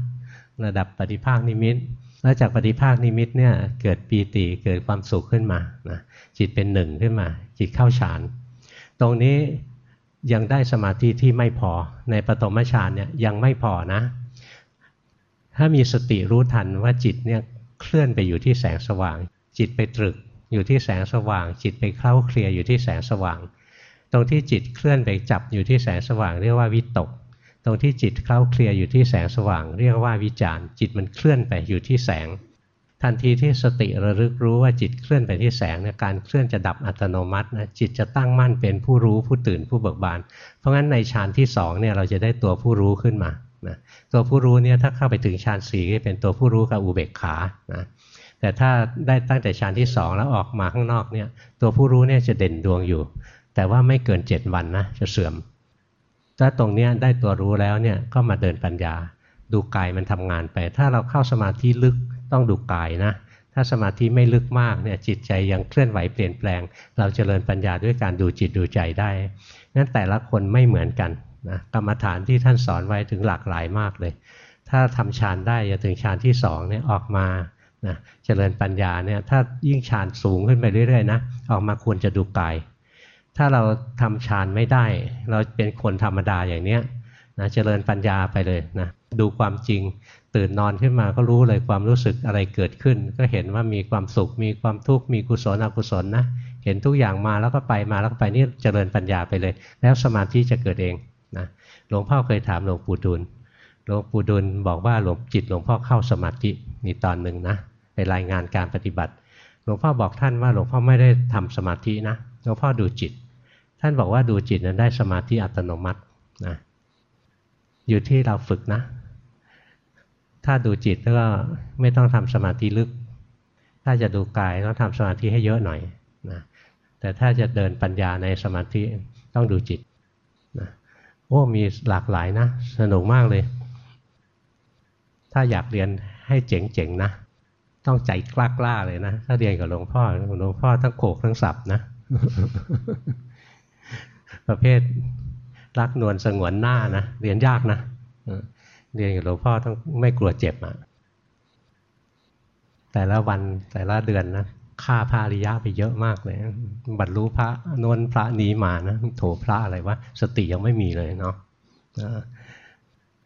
ระดับปฏิภาคนิมิต แล้วจากปฏิภาคนิมิตเนี่ยเกิดปีติเกิดความสุขขึ้นมานะจิตเป็นหนึ่งขึ้นมา จิตเข้าฌาน ตรงนี้ ยังได้สมาธิที่ไม่พอ ในปฐมฌานเนี่ยยังไม่พอนะ ถ้ามีสติรู้ทันว่าจิตเนี่ยเคลื่อนไปอยู่ที่แสงสว่าง จิตไปตรึกอยู่ที่แสงสว่าง จิตไปเคล้าเคลียอยู่ที่แสงสว่าง ตรงที่จิตเคลื่อนไปจับอยู่ที่แสงสว่าง เรียกว่าวิตก ตรงที่จิตเคล้าเคลียอยู่ที่แสงสว่าง เรียกว่าวิจารจิตมันเคลื่อนไปอยู่ที่แสง ทันทีที่สติระลึกรู้ว่าจิตเคลื่อนไปที่แสงเนี่ยการเคลื่อนจะดับอัตโนมัตินะจิตจะตั้งมั่นเป็นผู้รู้ผู้ตื่นผู้เบิกบาน เพราะงั้นในฌานที่สองเนี่ยเราจะได้ตัวผู้รู้ขึ้นมานะตัวผู้รู้เนี่ยถ้าเข้าไปถึงฌานสี่ก็เป็นตัวผู้รู้กับอุเบกขานะแต่ถ้าได้ตั้งแต่ฌานที่สองแล้วออกมาข้างนอกเนี่ยตัวผู้รู้เนี่ยจะเด่นดวงอยู่ แต่ว่าไม่เกินเจ็ดวันนะจะเสื่อม ถ้าตรงนี้ได้ตัวรู้แล้วเนี่ยก็มาเดินปัญญา ดูกายมันทำงานไป ถ้าเราเข้าสมาธิลึก ต้องดูกายนะ ถ้าสมาธิไม่ลึกมากเนี่ยจิตใจยังเคลื่อนไหวเปลี่ยนแปลง เราจเจริญปัญญาด้วยการดูจิตดูใจได้นั้นแต่ละคนไม่เหมือนกันนะกรรมฐานที่ท่านสอนไว้ถึงหลากหลายมากเลย ถ้าทำฌานได้จะถึงฌานที่สองเนี่ยออกมานะเจริญปัญญาเนี่ยถ้ายิ่งฌานสูงขึ้นไปเรื่อยๆนะออกมาควรจะดูกาย ถ้าเราทำฌานไม่ได้ เราเป็นคนธรรมดาอย่างเนี้ย นะเจริญปัญญาไปเลยนะดูความจริงตื่นนอนขึ้นมาก็รู้เลยความรู้สึกอะไรเกิดขึ้น ก็เห็นว่ามีความสุข มีความทุกข์มีกุศลอกุศลนะเห็นทุกอย่างมาแล้วก็ไปมาแล้วก็ไปนี่เจริญปัญญาไปเลย แล้วสมาธิจะเกิดเองนะหลวงพ่อเคยถามหลวงปู่ดูลหลวงปู่ดูลบอกว่าหลวงจิตหลวงพ่อเข้าสมาธิมีตอนหนึ่งนะไปรายงานการปฏิบัติ หลวงพ่อบอกท่านว่าหลวงพ่อไม่ได้ทำสมาธินะหลวงพ่อดูจิต ท่านบอกว่าดูจิตนั้นได้สมาธิอัตโนมัตินะ อยู่ที่เราฝึกนะ ถ้าดูจิตก็ไม่ต้องทำสมาธิลึก ถ้าจะดูกายต้องทำสมาธิให้เยอะหน่อยนะแต่ถ้าจะเดินปัญญาในสมาธิต้องดูจิตนะโอ้มีหลากหลายนะ สนุกมากเลย ถ้าอยากเรียนให้เจ๋งๆนะ ต้องใจกล้าๆเลยนะ ถ้าเรียนกับหลวงพ่อหลวงพ่อทั้งโขกทั้งสับนะ ประเภท รักนวลสงวนหน้านะเรียนยากนะเรียนกับหลวงพ่อต้องไม่กลัวเจ็บอะแต่ละวันแต่ละเดือนนะฆ่าพระอริยะไปเยอะมากเลยบรรลุพระนวลพระนี้มานะโถพระอะไรวะสติยังไม่มีเลยเนาะ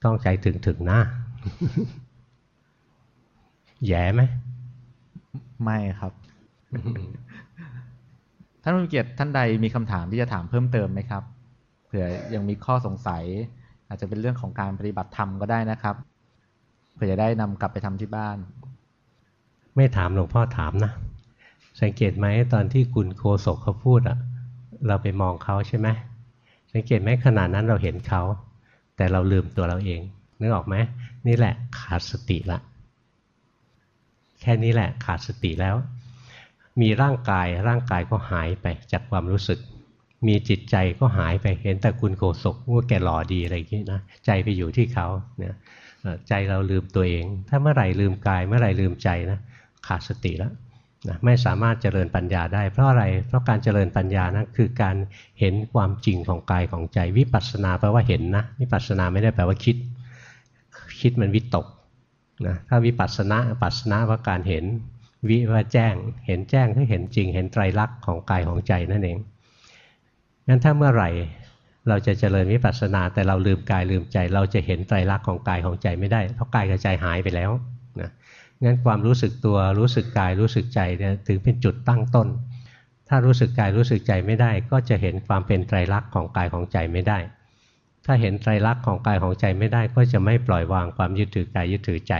ต้องใจถึงถึงนะแย่ไหมไม่ครับท่านผู้เกียรติท่านใดมีคำถามที่จะถามเพิ่มเติมไหมครับ เผื่อยังมีข้อสงสัย อาจจะเป็นเรื่องของการปฏิบัติธรรมก็ได้นะครับ เผื่อจะได้นำกลับไปทำที่บ้าน ไม่ถามหลวงพ่อถามนะ สังเกตไหมตอนที่คุณโคศกเขาพูดอะเราไปมองเขาใช่ไหมสังเกตไหมขนาดนั้นเราเห็นเขา แต่เราลืมตัวเราเองนึกออกไหมนี่แหละขาดสติละแค่นี้แหละขาดสติแล้ว มีร่างกายร่างกายก็หายไปจากความรู้สึก มีจิตใจก็หายไปเห็นแต่คุณโกศกว่าแกหล่อดีอะไรอย่างนี้นะใจไปอยู่ที่เขาเนี่ยใจเราลืมตัวเอง ถ้าเมื่อไหร่ลืมกายเมื่อไหร่ลืมใจนะขาดสติแล้วนะไม่สามารถเจริญปัญญาได้ เพราะอะไร เพราะการเจริญปัญญานะคือการเห็นความจริงของกายของใจ วิปัสสนาแปลว่าเห็นนะวิปัสสนาไม่ได้แปลว่าคิด คิดมันวิตกนะถ้าวิปัสสนาปัสสนาว่าการเห็นวิว่าแจ้ง เห็นแจ้งคือเห็นจริง เห็นไตรลักษณ์ของกายของใจนั่นเอง งั้นถ้าเมื่อไหร่เราจะเจริญวิปัสสนาแต่เราลืมกายลืมใจ เราจะเห็นไตรลักษณ์ของกายของใจไม่ได้ เพราะกายกับใจหายไปแล้วนะงั้นความรู้สึกตัวรู้สึกกายรู้สึกใจเนี่ยถึงเป็นจุดตั้งต้น ถ้ารู้สึกกายรู้สึกใจไม่ได้ ก็จะเห็นความเป็นไตรลักษณ์ของกายของใจไม่ได้ ถ้าเห็นไตรลักษณ์ของกายของใจไม่ได้ ก็จะไม่ปล่อยวางความยึดถือกายยึดถือใจ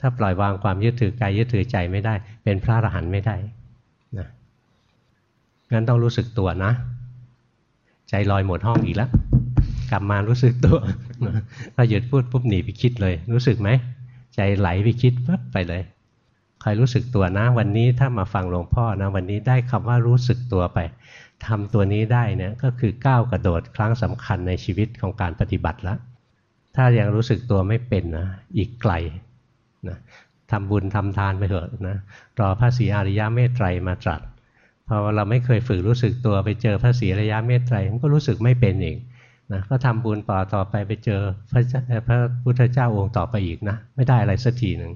ถ้าปล่อยวางความยึดถือกายยึดถือใจไม่ได้ เป็นพระอรหันต์ไม่ได้นะงั้นต้องรู้สึกตัวนะ ใจลอยหมดห้องอีกแล้ว กลับมารู้สึกตัวพอหยุดพูดปุ๊บหนีไปคิดเลย รู้สึกไหม ใจไหลไปคิดปั๊บไปเลยคอยรู้สึกตัวนะ วันนี้ถ้ามาฟังหลวงพ่อนะ วันนี้ได้คำว่ารู้สึกตัวไปทำตัวนี้ได้เนี่ยก็คือก้าวกระโดดครั้งสำคัญในชีวิตของการปฏิบัติแล้วถ้ายังรู้สึกตัวไม่เป็นนะอีกไกลนะทำบุญทำทานไปเถอะนะรอพระศรีอริยะเมตไตรมาตรัส พอเราไม่เคยฝึกรู้สึกตัวไปเจอพระศรีริยะเมตไตรมันก็รู้สึกไม่เป็นเองนะก็ทำบุญต่อต่อไปไปเจอพระพระพุทธเจ้าองค์ต่อไปอีกนะ ไม่ได้อะไรสักทีหนึ่ง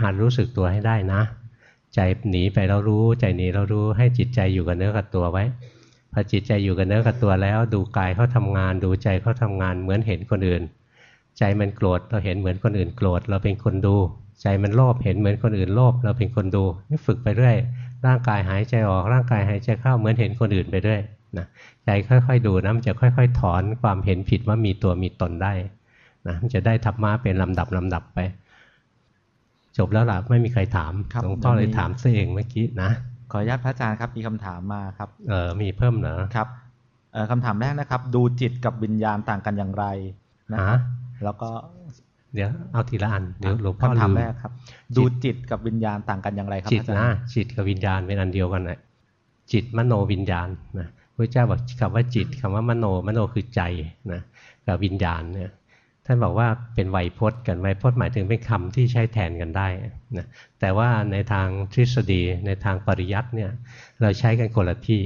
หัดรู้สึกตัวให้ได้นะ ใจหนีไปเรารู้ใจหนีเรารู้ให้จิตใจอยู่กับเนื้อกับตัวไว้พอจิตใจอยู่กับเนื้อกับตัวแล้ว ดูกายเขาทางาน ดูใจเขาทางานเหมือนเห็นคนอื่น ใจมันโกรธเราเห็นเหมือนคนอื่นโกรธเราเป็นคนดู ใจมันโลภเห็นเหมือนคนอื่นโลภเราเป็นคนดูนี่ฝึกไปเรื่อย ร่างกายหายใจออกร่างกายหายใจเข้าเหมือนเห็นคนอื่นไปเรื่อยนะใจค่อยๆดูนะมันจะค่อย ๆ ถอนความเห็นผิดว่ามีตัวมีตนได้นะมันจะได้ธรรมะเป็นลำดับลำดับไป จบแล้วล่ะไม่มีใครถามหลวงพ่อเลยถามซะเองเมื่อกี้นะขออนุญาตพระอาจารย์ครับมีคำถามมาครับเออมีเพิ่มเหรอครับเออคำถามแรกนะครับ ดูจิตกับวิญญาณต่างกันอย่างไรนะแล้วก็ เดี๋ยวเอาทีละอันเดี๋ยวหลวงพ่อคำถามแรกครับ ดูจิตกับวิญญาณต่างกันอย่างไรครับจิตนะจิตกับวิญญาณเป็นอันเดียวกันแหละจิตมโนวิญญาณนะพระเจ้าบอกคำว่าจิตคำว่ามโนมโนคือใจนะกับวิญญาณเนี่ยท่านบอกว่าเป็นไวยพจน์กันไวยพจน์หมายถึงเป็นคำที่ใช้แทนกันได้นะแต่ว่าในทางทฤษฎีในทางปริยัติเนี่ยเราใช้กันคนละที่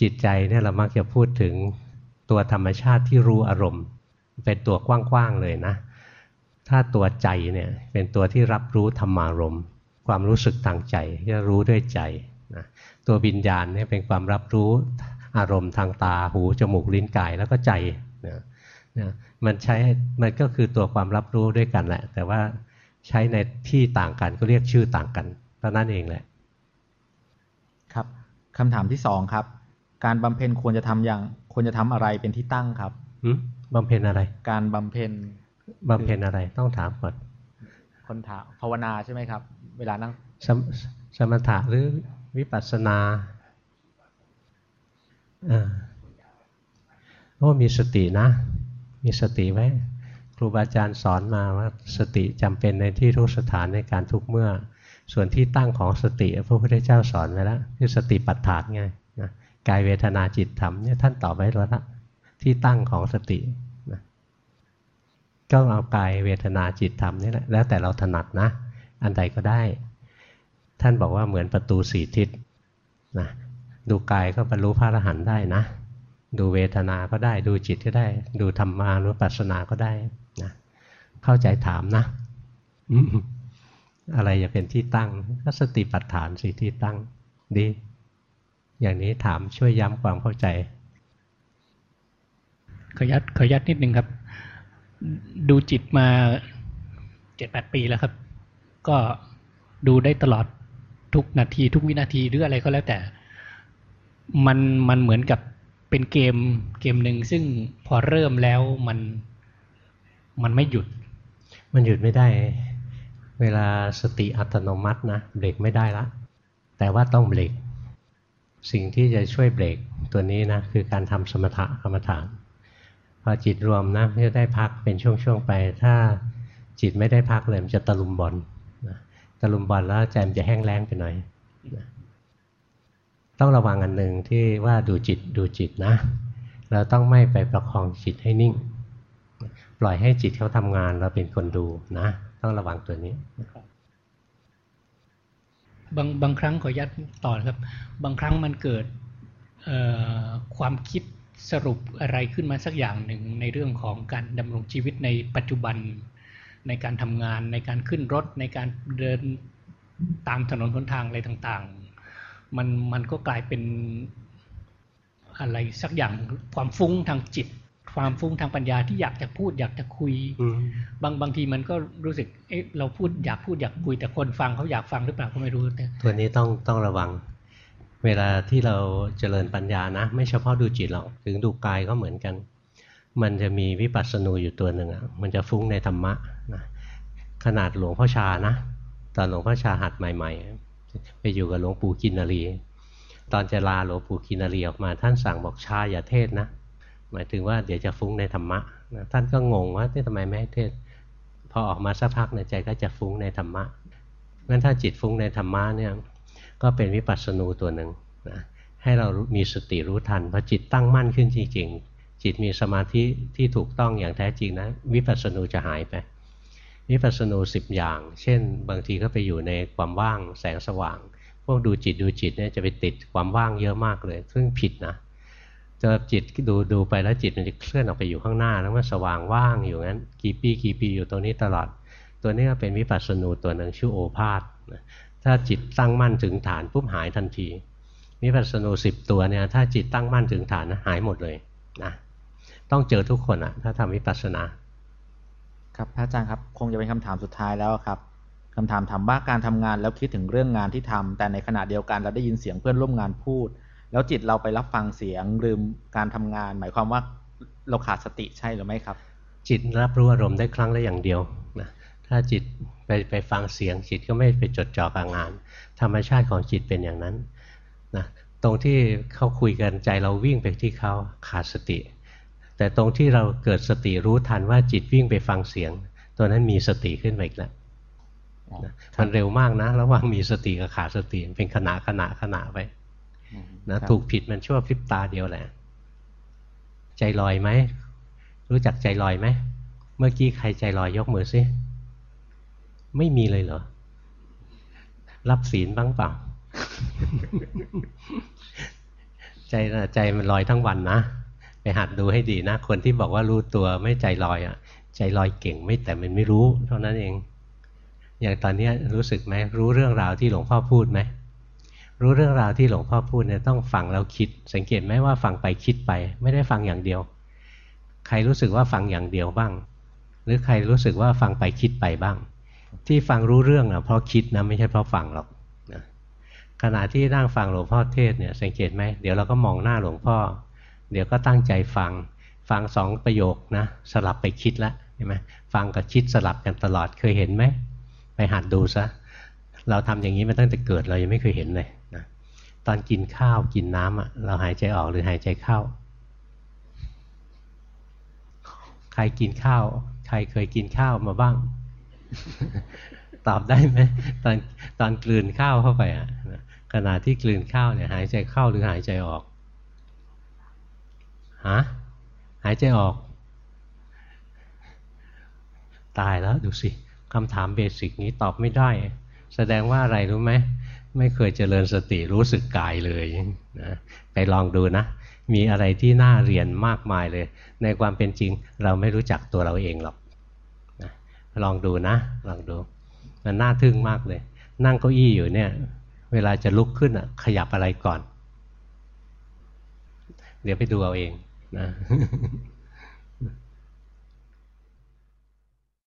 จิตใจเนี่ยเรามักจะพูดถึงตัวธรรมชาติที่รู้อารมณ์ เป็นตัวกว้างๆเลยนะ ถ้าตัวใจเนี่ยเป็นตัวที่รับรู้ธรรมารมณ์ความรู้สึกทางใจจะรู้ด้วยใจนะตัววิญญาณเนี่ยเป็นความรับรู้อารมณ์ทางตาหูจมูกลิ้นกายแล้วก็ใจนะนะมันใช้มันก็คือตัวความรับรู้ด้วยกันแหละ แต่ว่าใช้ในที่ต่างกันก็เรียกชื่อต่างกันเท่านั้นเองแหละครับคำถามที่สองครับ การบำเพ็ญควรจะทำอย่างควรจะทำอะไรเป็นที่ตั้งครับบำเพ็ญอะไร การบำเพ็ญ บำเพ็ญอะไรต้องถามก่อน คนถามภาวนาใช่ไหมครับ เวลานั่งสมสมถะหรือวิปัสสนาอ่าโอ้มีสตินะ มีสติไว้ ครูบาอาจารย์สอนมาว่าสติจำเป็นในที่ทุกสถานในการทุกเมื่อ ส่วนที่ตั้งของสติพระพุทธเจ้าสอนไว้แล้วคือสติปัฏฐานไงนะกายเวทนาจิตธรรมเนี่ยท่านตอบไว้แล้วละที่ตั้งของสตินะ ก็เอากายเวทนาจิตธรรมนี่แหละแล้วแต่เราถนัดนะ อันใดก็ได้ ท่านบอกว่าเหมือนประตูสี่ทิศนะดูกายก็บรรลุพระอรหันต์ได้นะ ดูเวทนาก็ได้ ดูจิตก็ได้ ดูธรรมานุปัสสนาก็ได้นะเข้าใจถามนะอะไรจะเป็นที่ตั้งก็สติปัฏฐานสิที่ตั้ง ดี อย่างนี้ถามช่วยย้ำความเข้าใจ ขยัดขยัดนิดนึงครับ ดูจิตมาเจ็ดแปดปีแล้วครับ ก็ดูได้ตลอดทุกนาที ทุกวินาทีหรืออะไรก็แล้วแต่ มันมันเหมือนกับเป็นเกมเกมหนึ่งซึ่งพอเริ่มแล้วมันมันไม่หยุด มันหยุดไม่ได้ เวลาสติอัตโนมัตินะเบรกไม่ได้ละ แต่ว่าต้องเบรกสิ่งที่จะช่วยเบรกตัวนี้นะคือการทำสมถะกรรมฐาน พอจิตรวมนะจะได้พักเป็นช่วงๆไป ถ้าจิตไม่ได้พักเลยมันจะตะลุมบอลตะลุมบอลแล้วใจมันจะแห้งแล้งไปหน่อยต้องระวังอันหนึ่งที่ว่าดูจิตดูจิตนะ เราต้องไม่ไปประคองจิตให้นิ่ง ปล่อยให้จิตเขาทำงานเราเป็นคนดูนะ ต้องระวังตัวนี้บางบางครั้งขอยัดต่อครับ บางครั้งมันเกิดความคิด สรุปอะไรขึ้นมาสักอย่างหนึ่งในเรื่องของการดำรงชีวิตในปัจจุบัน ในการทำงานในการขึ้นรถ ในการเดินตามถนนหนทางอะไรต่างๆ มันมันก็กลายเป็นอะไรสักอย่างความฟุ้งทางจิต ความฟุ้งทางปัญญาที่อยากจะพูดอยากจะคุย บางบางทีมันก็รู้สึกเอ๊ะเราพูดอยากพูดอยากคุยแต่คนฟังเขาอยากฟังหรือเปล่าก็ไม่รู้แต่ตัวนี้ต้องต้องระวัง เวลาที่เราเจริญปัญญานะ ไม่เฉพาะดูจิตหรอกถึงดูกายก็เหมือนกัน มันจะมีวิปัสสนูอยู่ตัวหนึ่งอะมันจะฟุ้งในธรรมะนะขนาดหลวงพ่อชานะ ตอนหลวงพ่อชาหัดใหม่ ๆ ไปอยู่กับหลวงปู่กินนารีตอนจะลาหลวงปู่กินนารีออกมา ท่านสั่งบอกชาอย่าเทศนะ หมายถึงว่าเดี๋ยวจะฟุ้งในธรรมะนะท่านก็งงว่าทำไมไม่ให้เทศ พอออกมาสักพักในใจก็จะฟุ้งในธรรมะงั้นถ้าจิตฟุ้งในธรรมะเนี่ย ก็เป็นวิปัสสนูตัวหนึ่งนะให้เรามีสติรู้ทันพอจิตตั้งมั่นขึ้นจริงๆ จิตมีสมาธิที่ถูกต้องอย่างแท้จริงนะ วิปัสสนูจะหายไป วิปัสสนูสิบอย่าง เช่น บางทีก็ไปอยู่ในความว่างแสงสว่าง พวกดูจิตดูจิตเนี่ยจะไปติดความว่างเยอะมากเลย ซึ่งผิดนะจะจิตดูดูไปแล้วจิตมันจะเคลื่อนออกไปอยู่ข้างหน้า แล้วมันสว่างว่างอยู่งั้นกี่ปีกี่ปีอยู่ตรงนี้ตลอด ตัวนี้ก็เป็นวิปัสสนูตัวหนึ่งชื่อโอภาษ ถ้าจิตตั้งมั่นถึงฐานปุ๊บหายทันทีวิปัสสนูสิบตัวเนี่ยถ้าจิตตั้งมั่นถึงฐานนะหายหมดเลยนะต้องเจอทุกคนอะถ้าทำวิปัสสนา ครับพระอาจารย์ครับคงจะเป็นคำถามสุดท้ายแล้วครับคำถามถามว่าการทำงานแล้วคิดถึงเรื่องงานที่ทำแต่ในขณะเดียวกันเราได้ยินเสียงเพื่อนร่วมงานพูด แล้วจิตเราไปรับฟังเสียงลืมการทำงาน หมายความว่าเราขาดสติใช่หรือไม่ครับ จิตรับรู้อารมณ์ได้ครั้งละอย่างเดียวนะ ถ้าจิตไปไปฟังเสียงจิตก็ไม่ไปจดจ่อกับงาน ธรรมชาติของจิตเป็นอย่างนั้นนะตรงที่เขาคุยกันใจเราวิ่งไปที่เขาขาดสติ แต่ตรงที่เราเกิดสติรู้ทันว่าจิตวิ่งไปฟังเสียง ตัวนั้นมีสติขึ้นมาอีกแล้วมันเร็วมากนะ ระหว่างมีสติกับขาดสติเป็นขณะขณะขณะไปนะถูกผิดมันชั่วพริบตาเดียวแหละ ใจลอยไหม รู้จักใจลอยไหม เมื่อกี้ใครใจลอยยกมือซิ ไม่มีเลยเหรอ รับศีลบ้างเปล่า ใจใจมันลอยทั้งวันนะ ไปหัดดูให้ดีนะ คนที่บอกว่ารู้ตัวไม่ใจลอยอะ ใจลอยเก่งไม่แต่มันไม่รู้ เท่านั้นเอง อย่างตอนนี้รู้สึกไหมรู้เรื่องราวที่หลวงพ่อพูดไหมรู้เรื่องราวที่หลวงพ่อพูดเนี่ยต้องฟังแล้วคิด สังเกตไหมว่าฟังไปคิดไป ไม่ได้ฟังอย่างเดียว ใครรู้สึกว่าฟังอย่างเดียวบ้าง หรือใครรู้สึกว่าฟังไปคิดไปบ้าง ที่ฟังรู้เรื่องอะเพราะคิดนะไม่ใช่เพราะฟังหรอกนะขณะที่นั่งฟังหลวงพ่อเทศเนี่ยสังเกตไหมเดี๋ยวเราก็มองหน้าหลวงพ่อ เดี๋ยวก็ตั้งใจฟังฟังสองประโยคนะสลับไปคิดละเห็นไหมฟังกับคิดสลับกันตลอดเคยเห็นไหมไปหัดดูซะเราทำอย่างนี้มาตั้งแต่เกิดเรายังไม่เคยเห็นเลยนะตอนกินข้าวกินน้ำอะเราหายใจออกหรือหายใจเข้า ใครกินข้าว ใครเคยกินข้าวมาบ้าง ตอบได้ไหมตอนตอนกลืนข้าวเข้าไปอะขณะที่กลืนข้าวเนี่ยหายใจเข้าหรือหายใจออกฮะหายใจออก ตายแล้วดูสิคำถามเบสิกนี้ตอบไม่ได้ แสดงว่าอะไรรู้ไหมไม่เคยเจริญสติรู้สึกกายเลยนะไปลองดูนะ มีอะไรที่น่าเรียนมากมายเลย ในความเป็นจริงเราไม่รู้จักตัวเราเองหรอก ลองดูนะ ลองดู มันน่าทึ่งมากเลย นั่งเก้าอี้อยู่เนี่ย เวลาจะลุกขึ้นอะ ขยับอะไรก่อน เดี๋ยวไปดูเอาเองนะ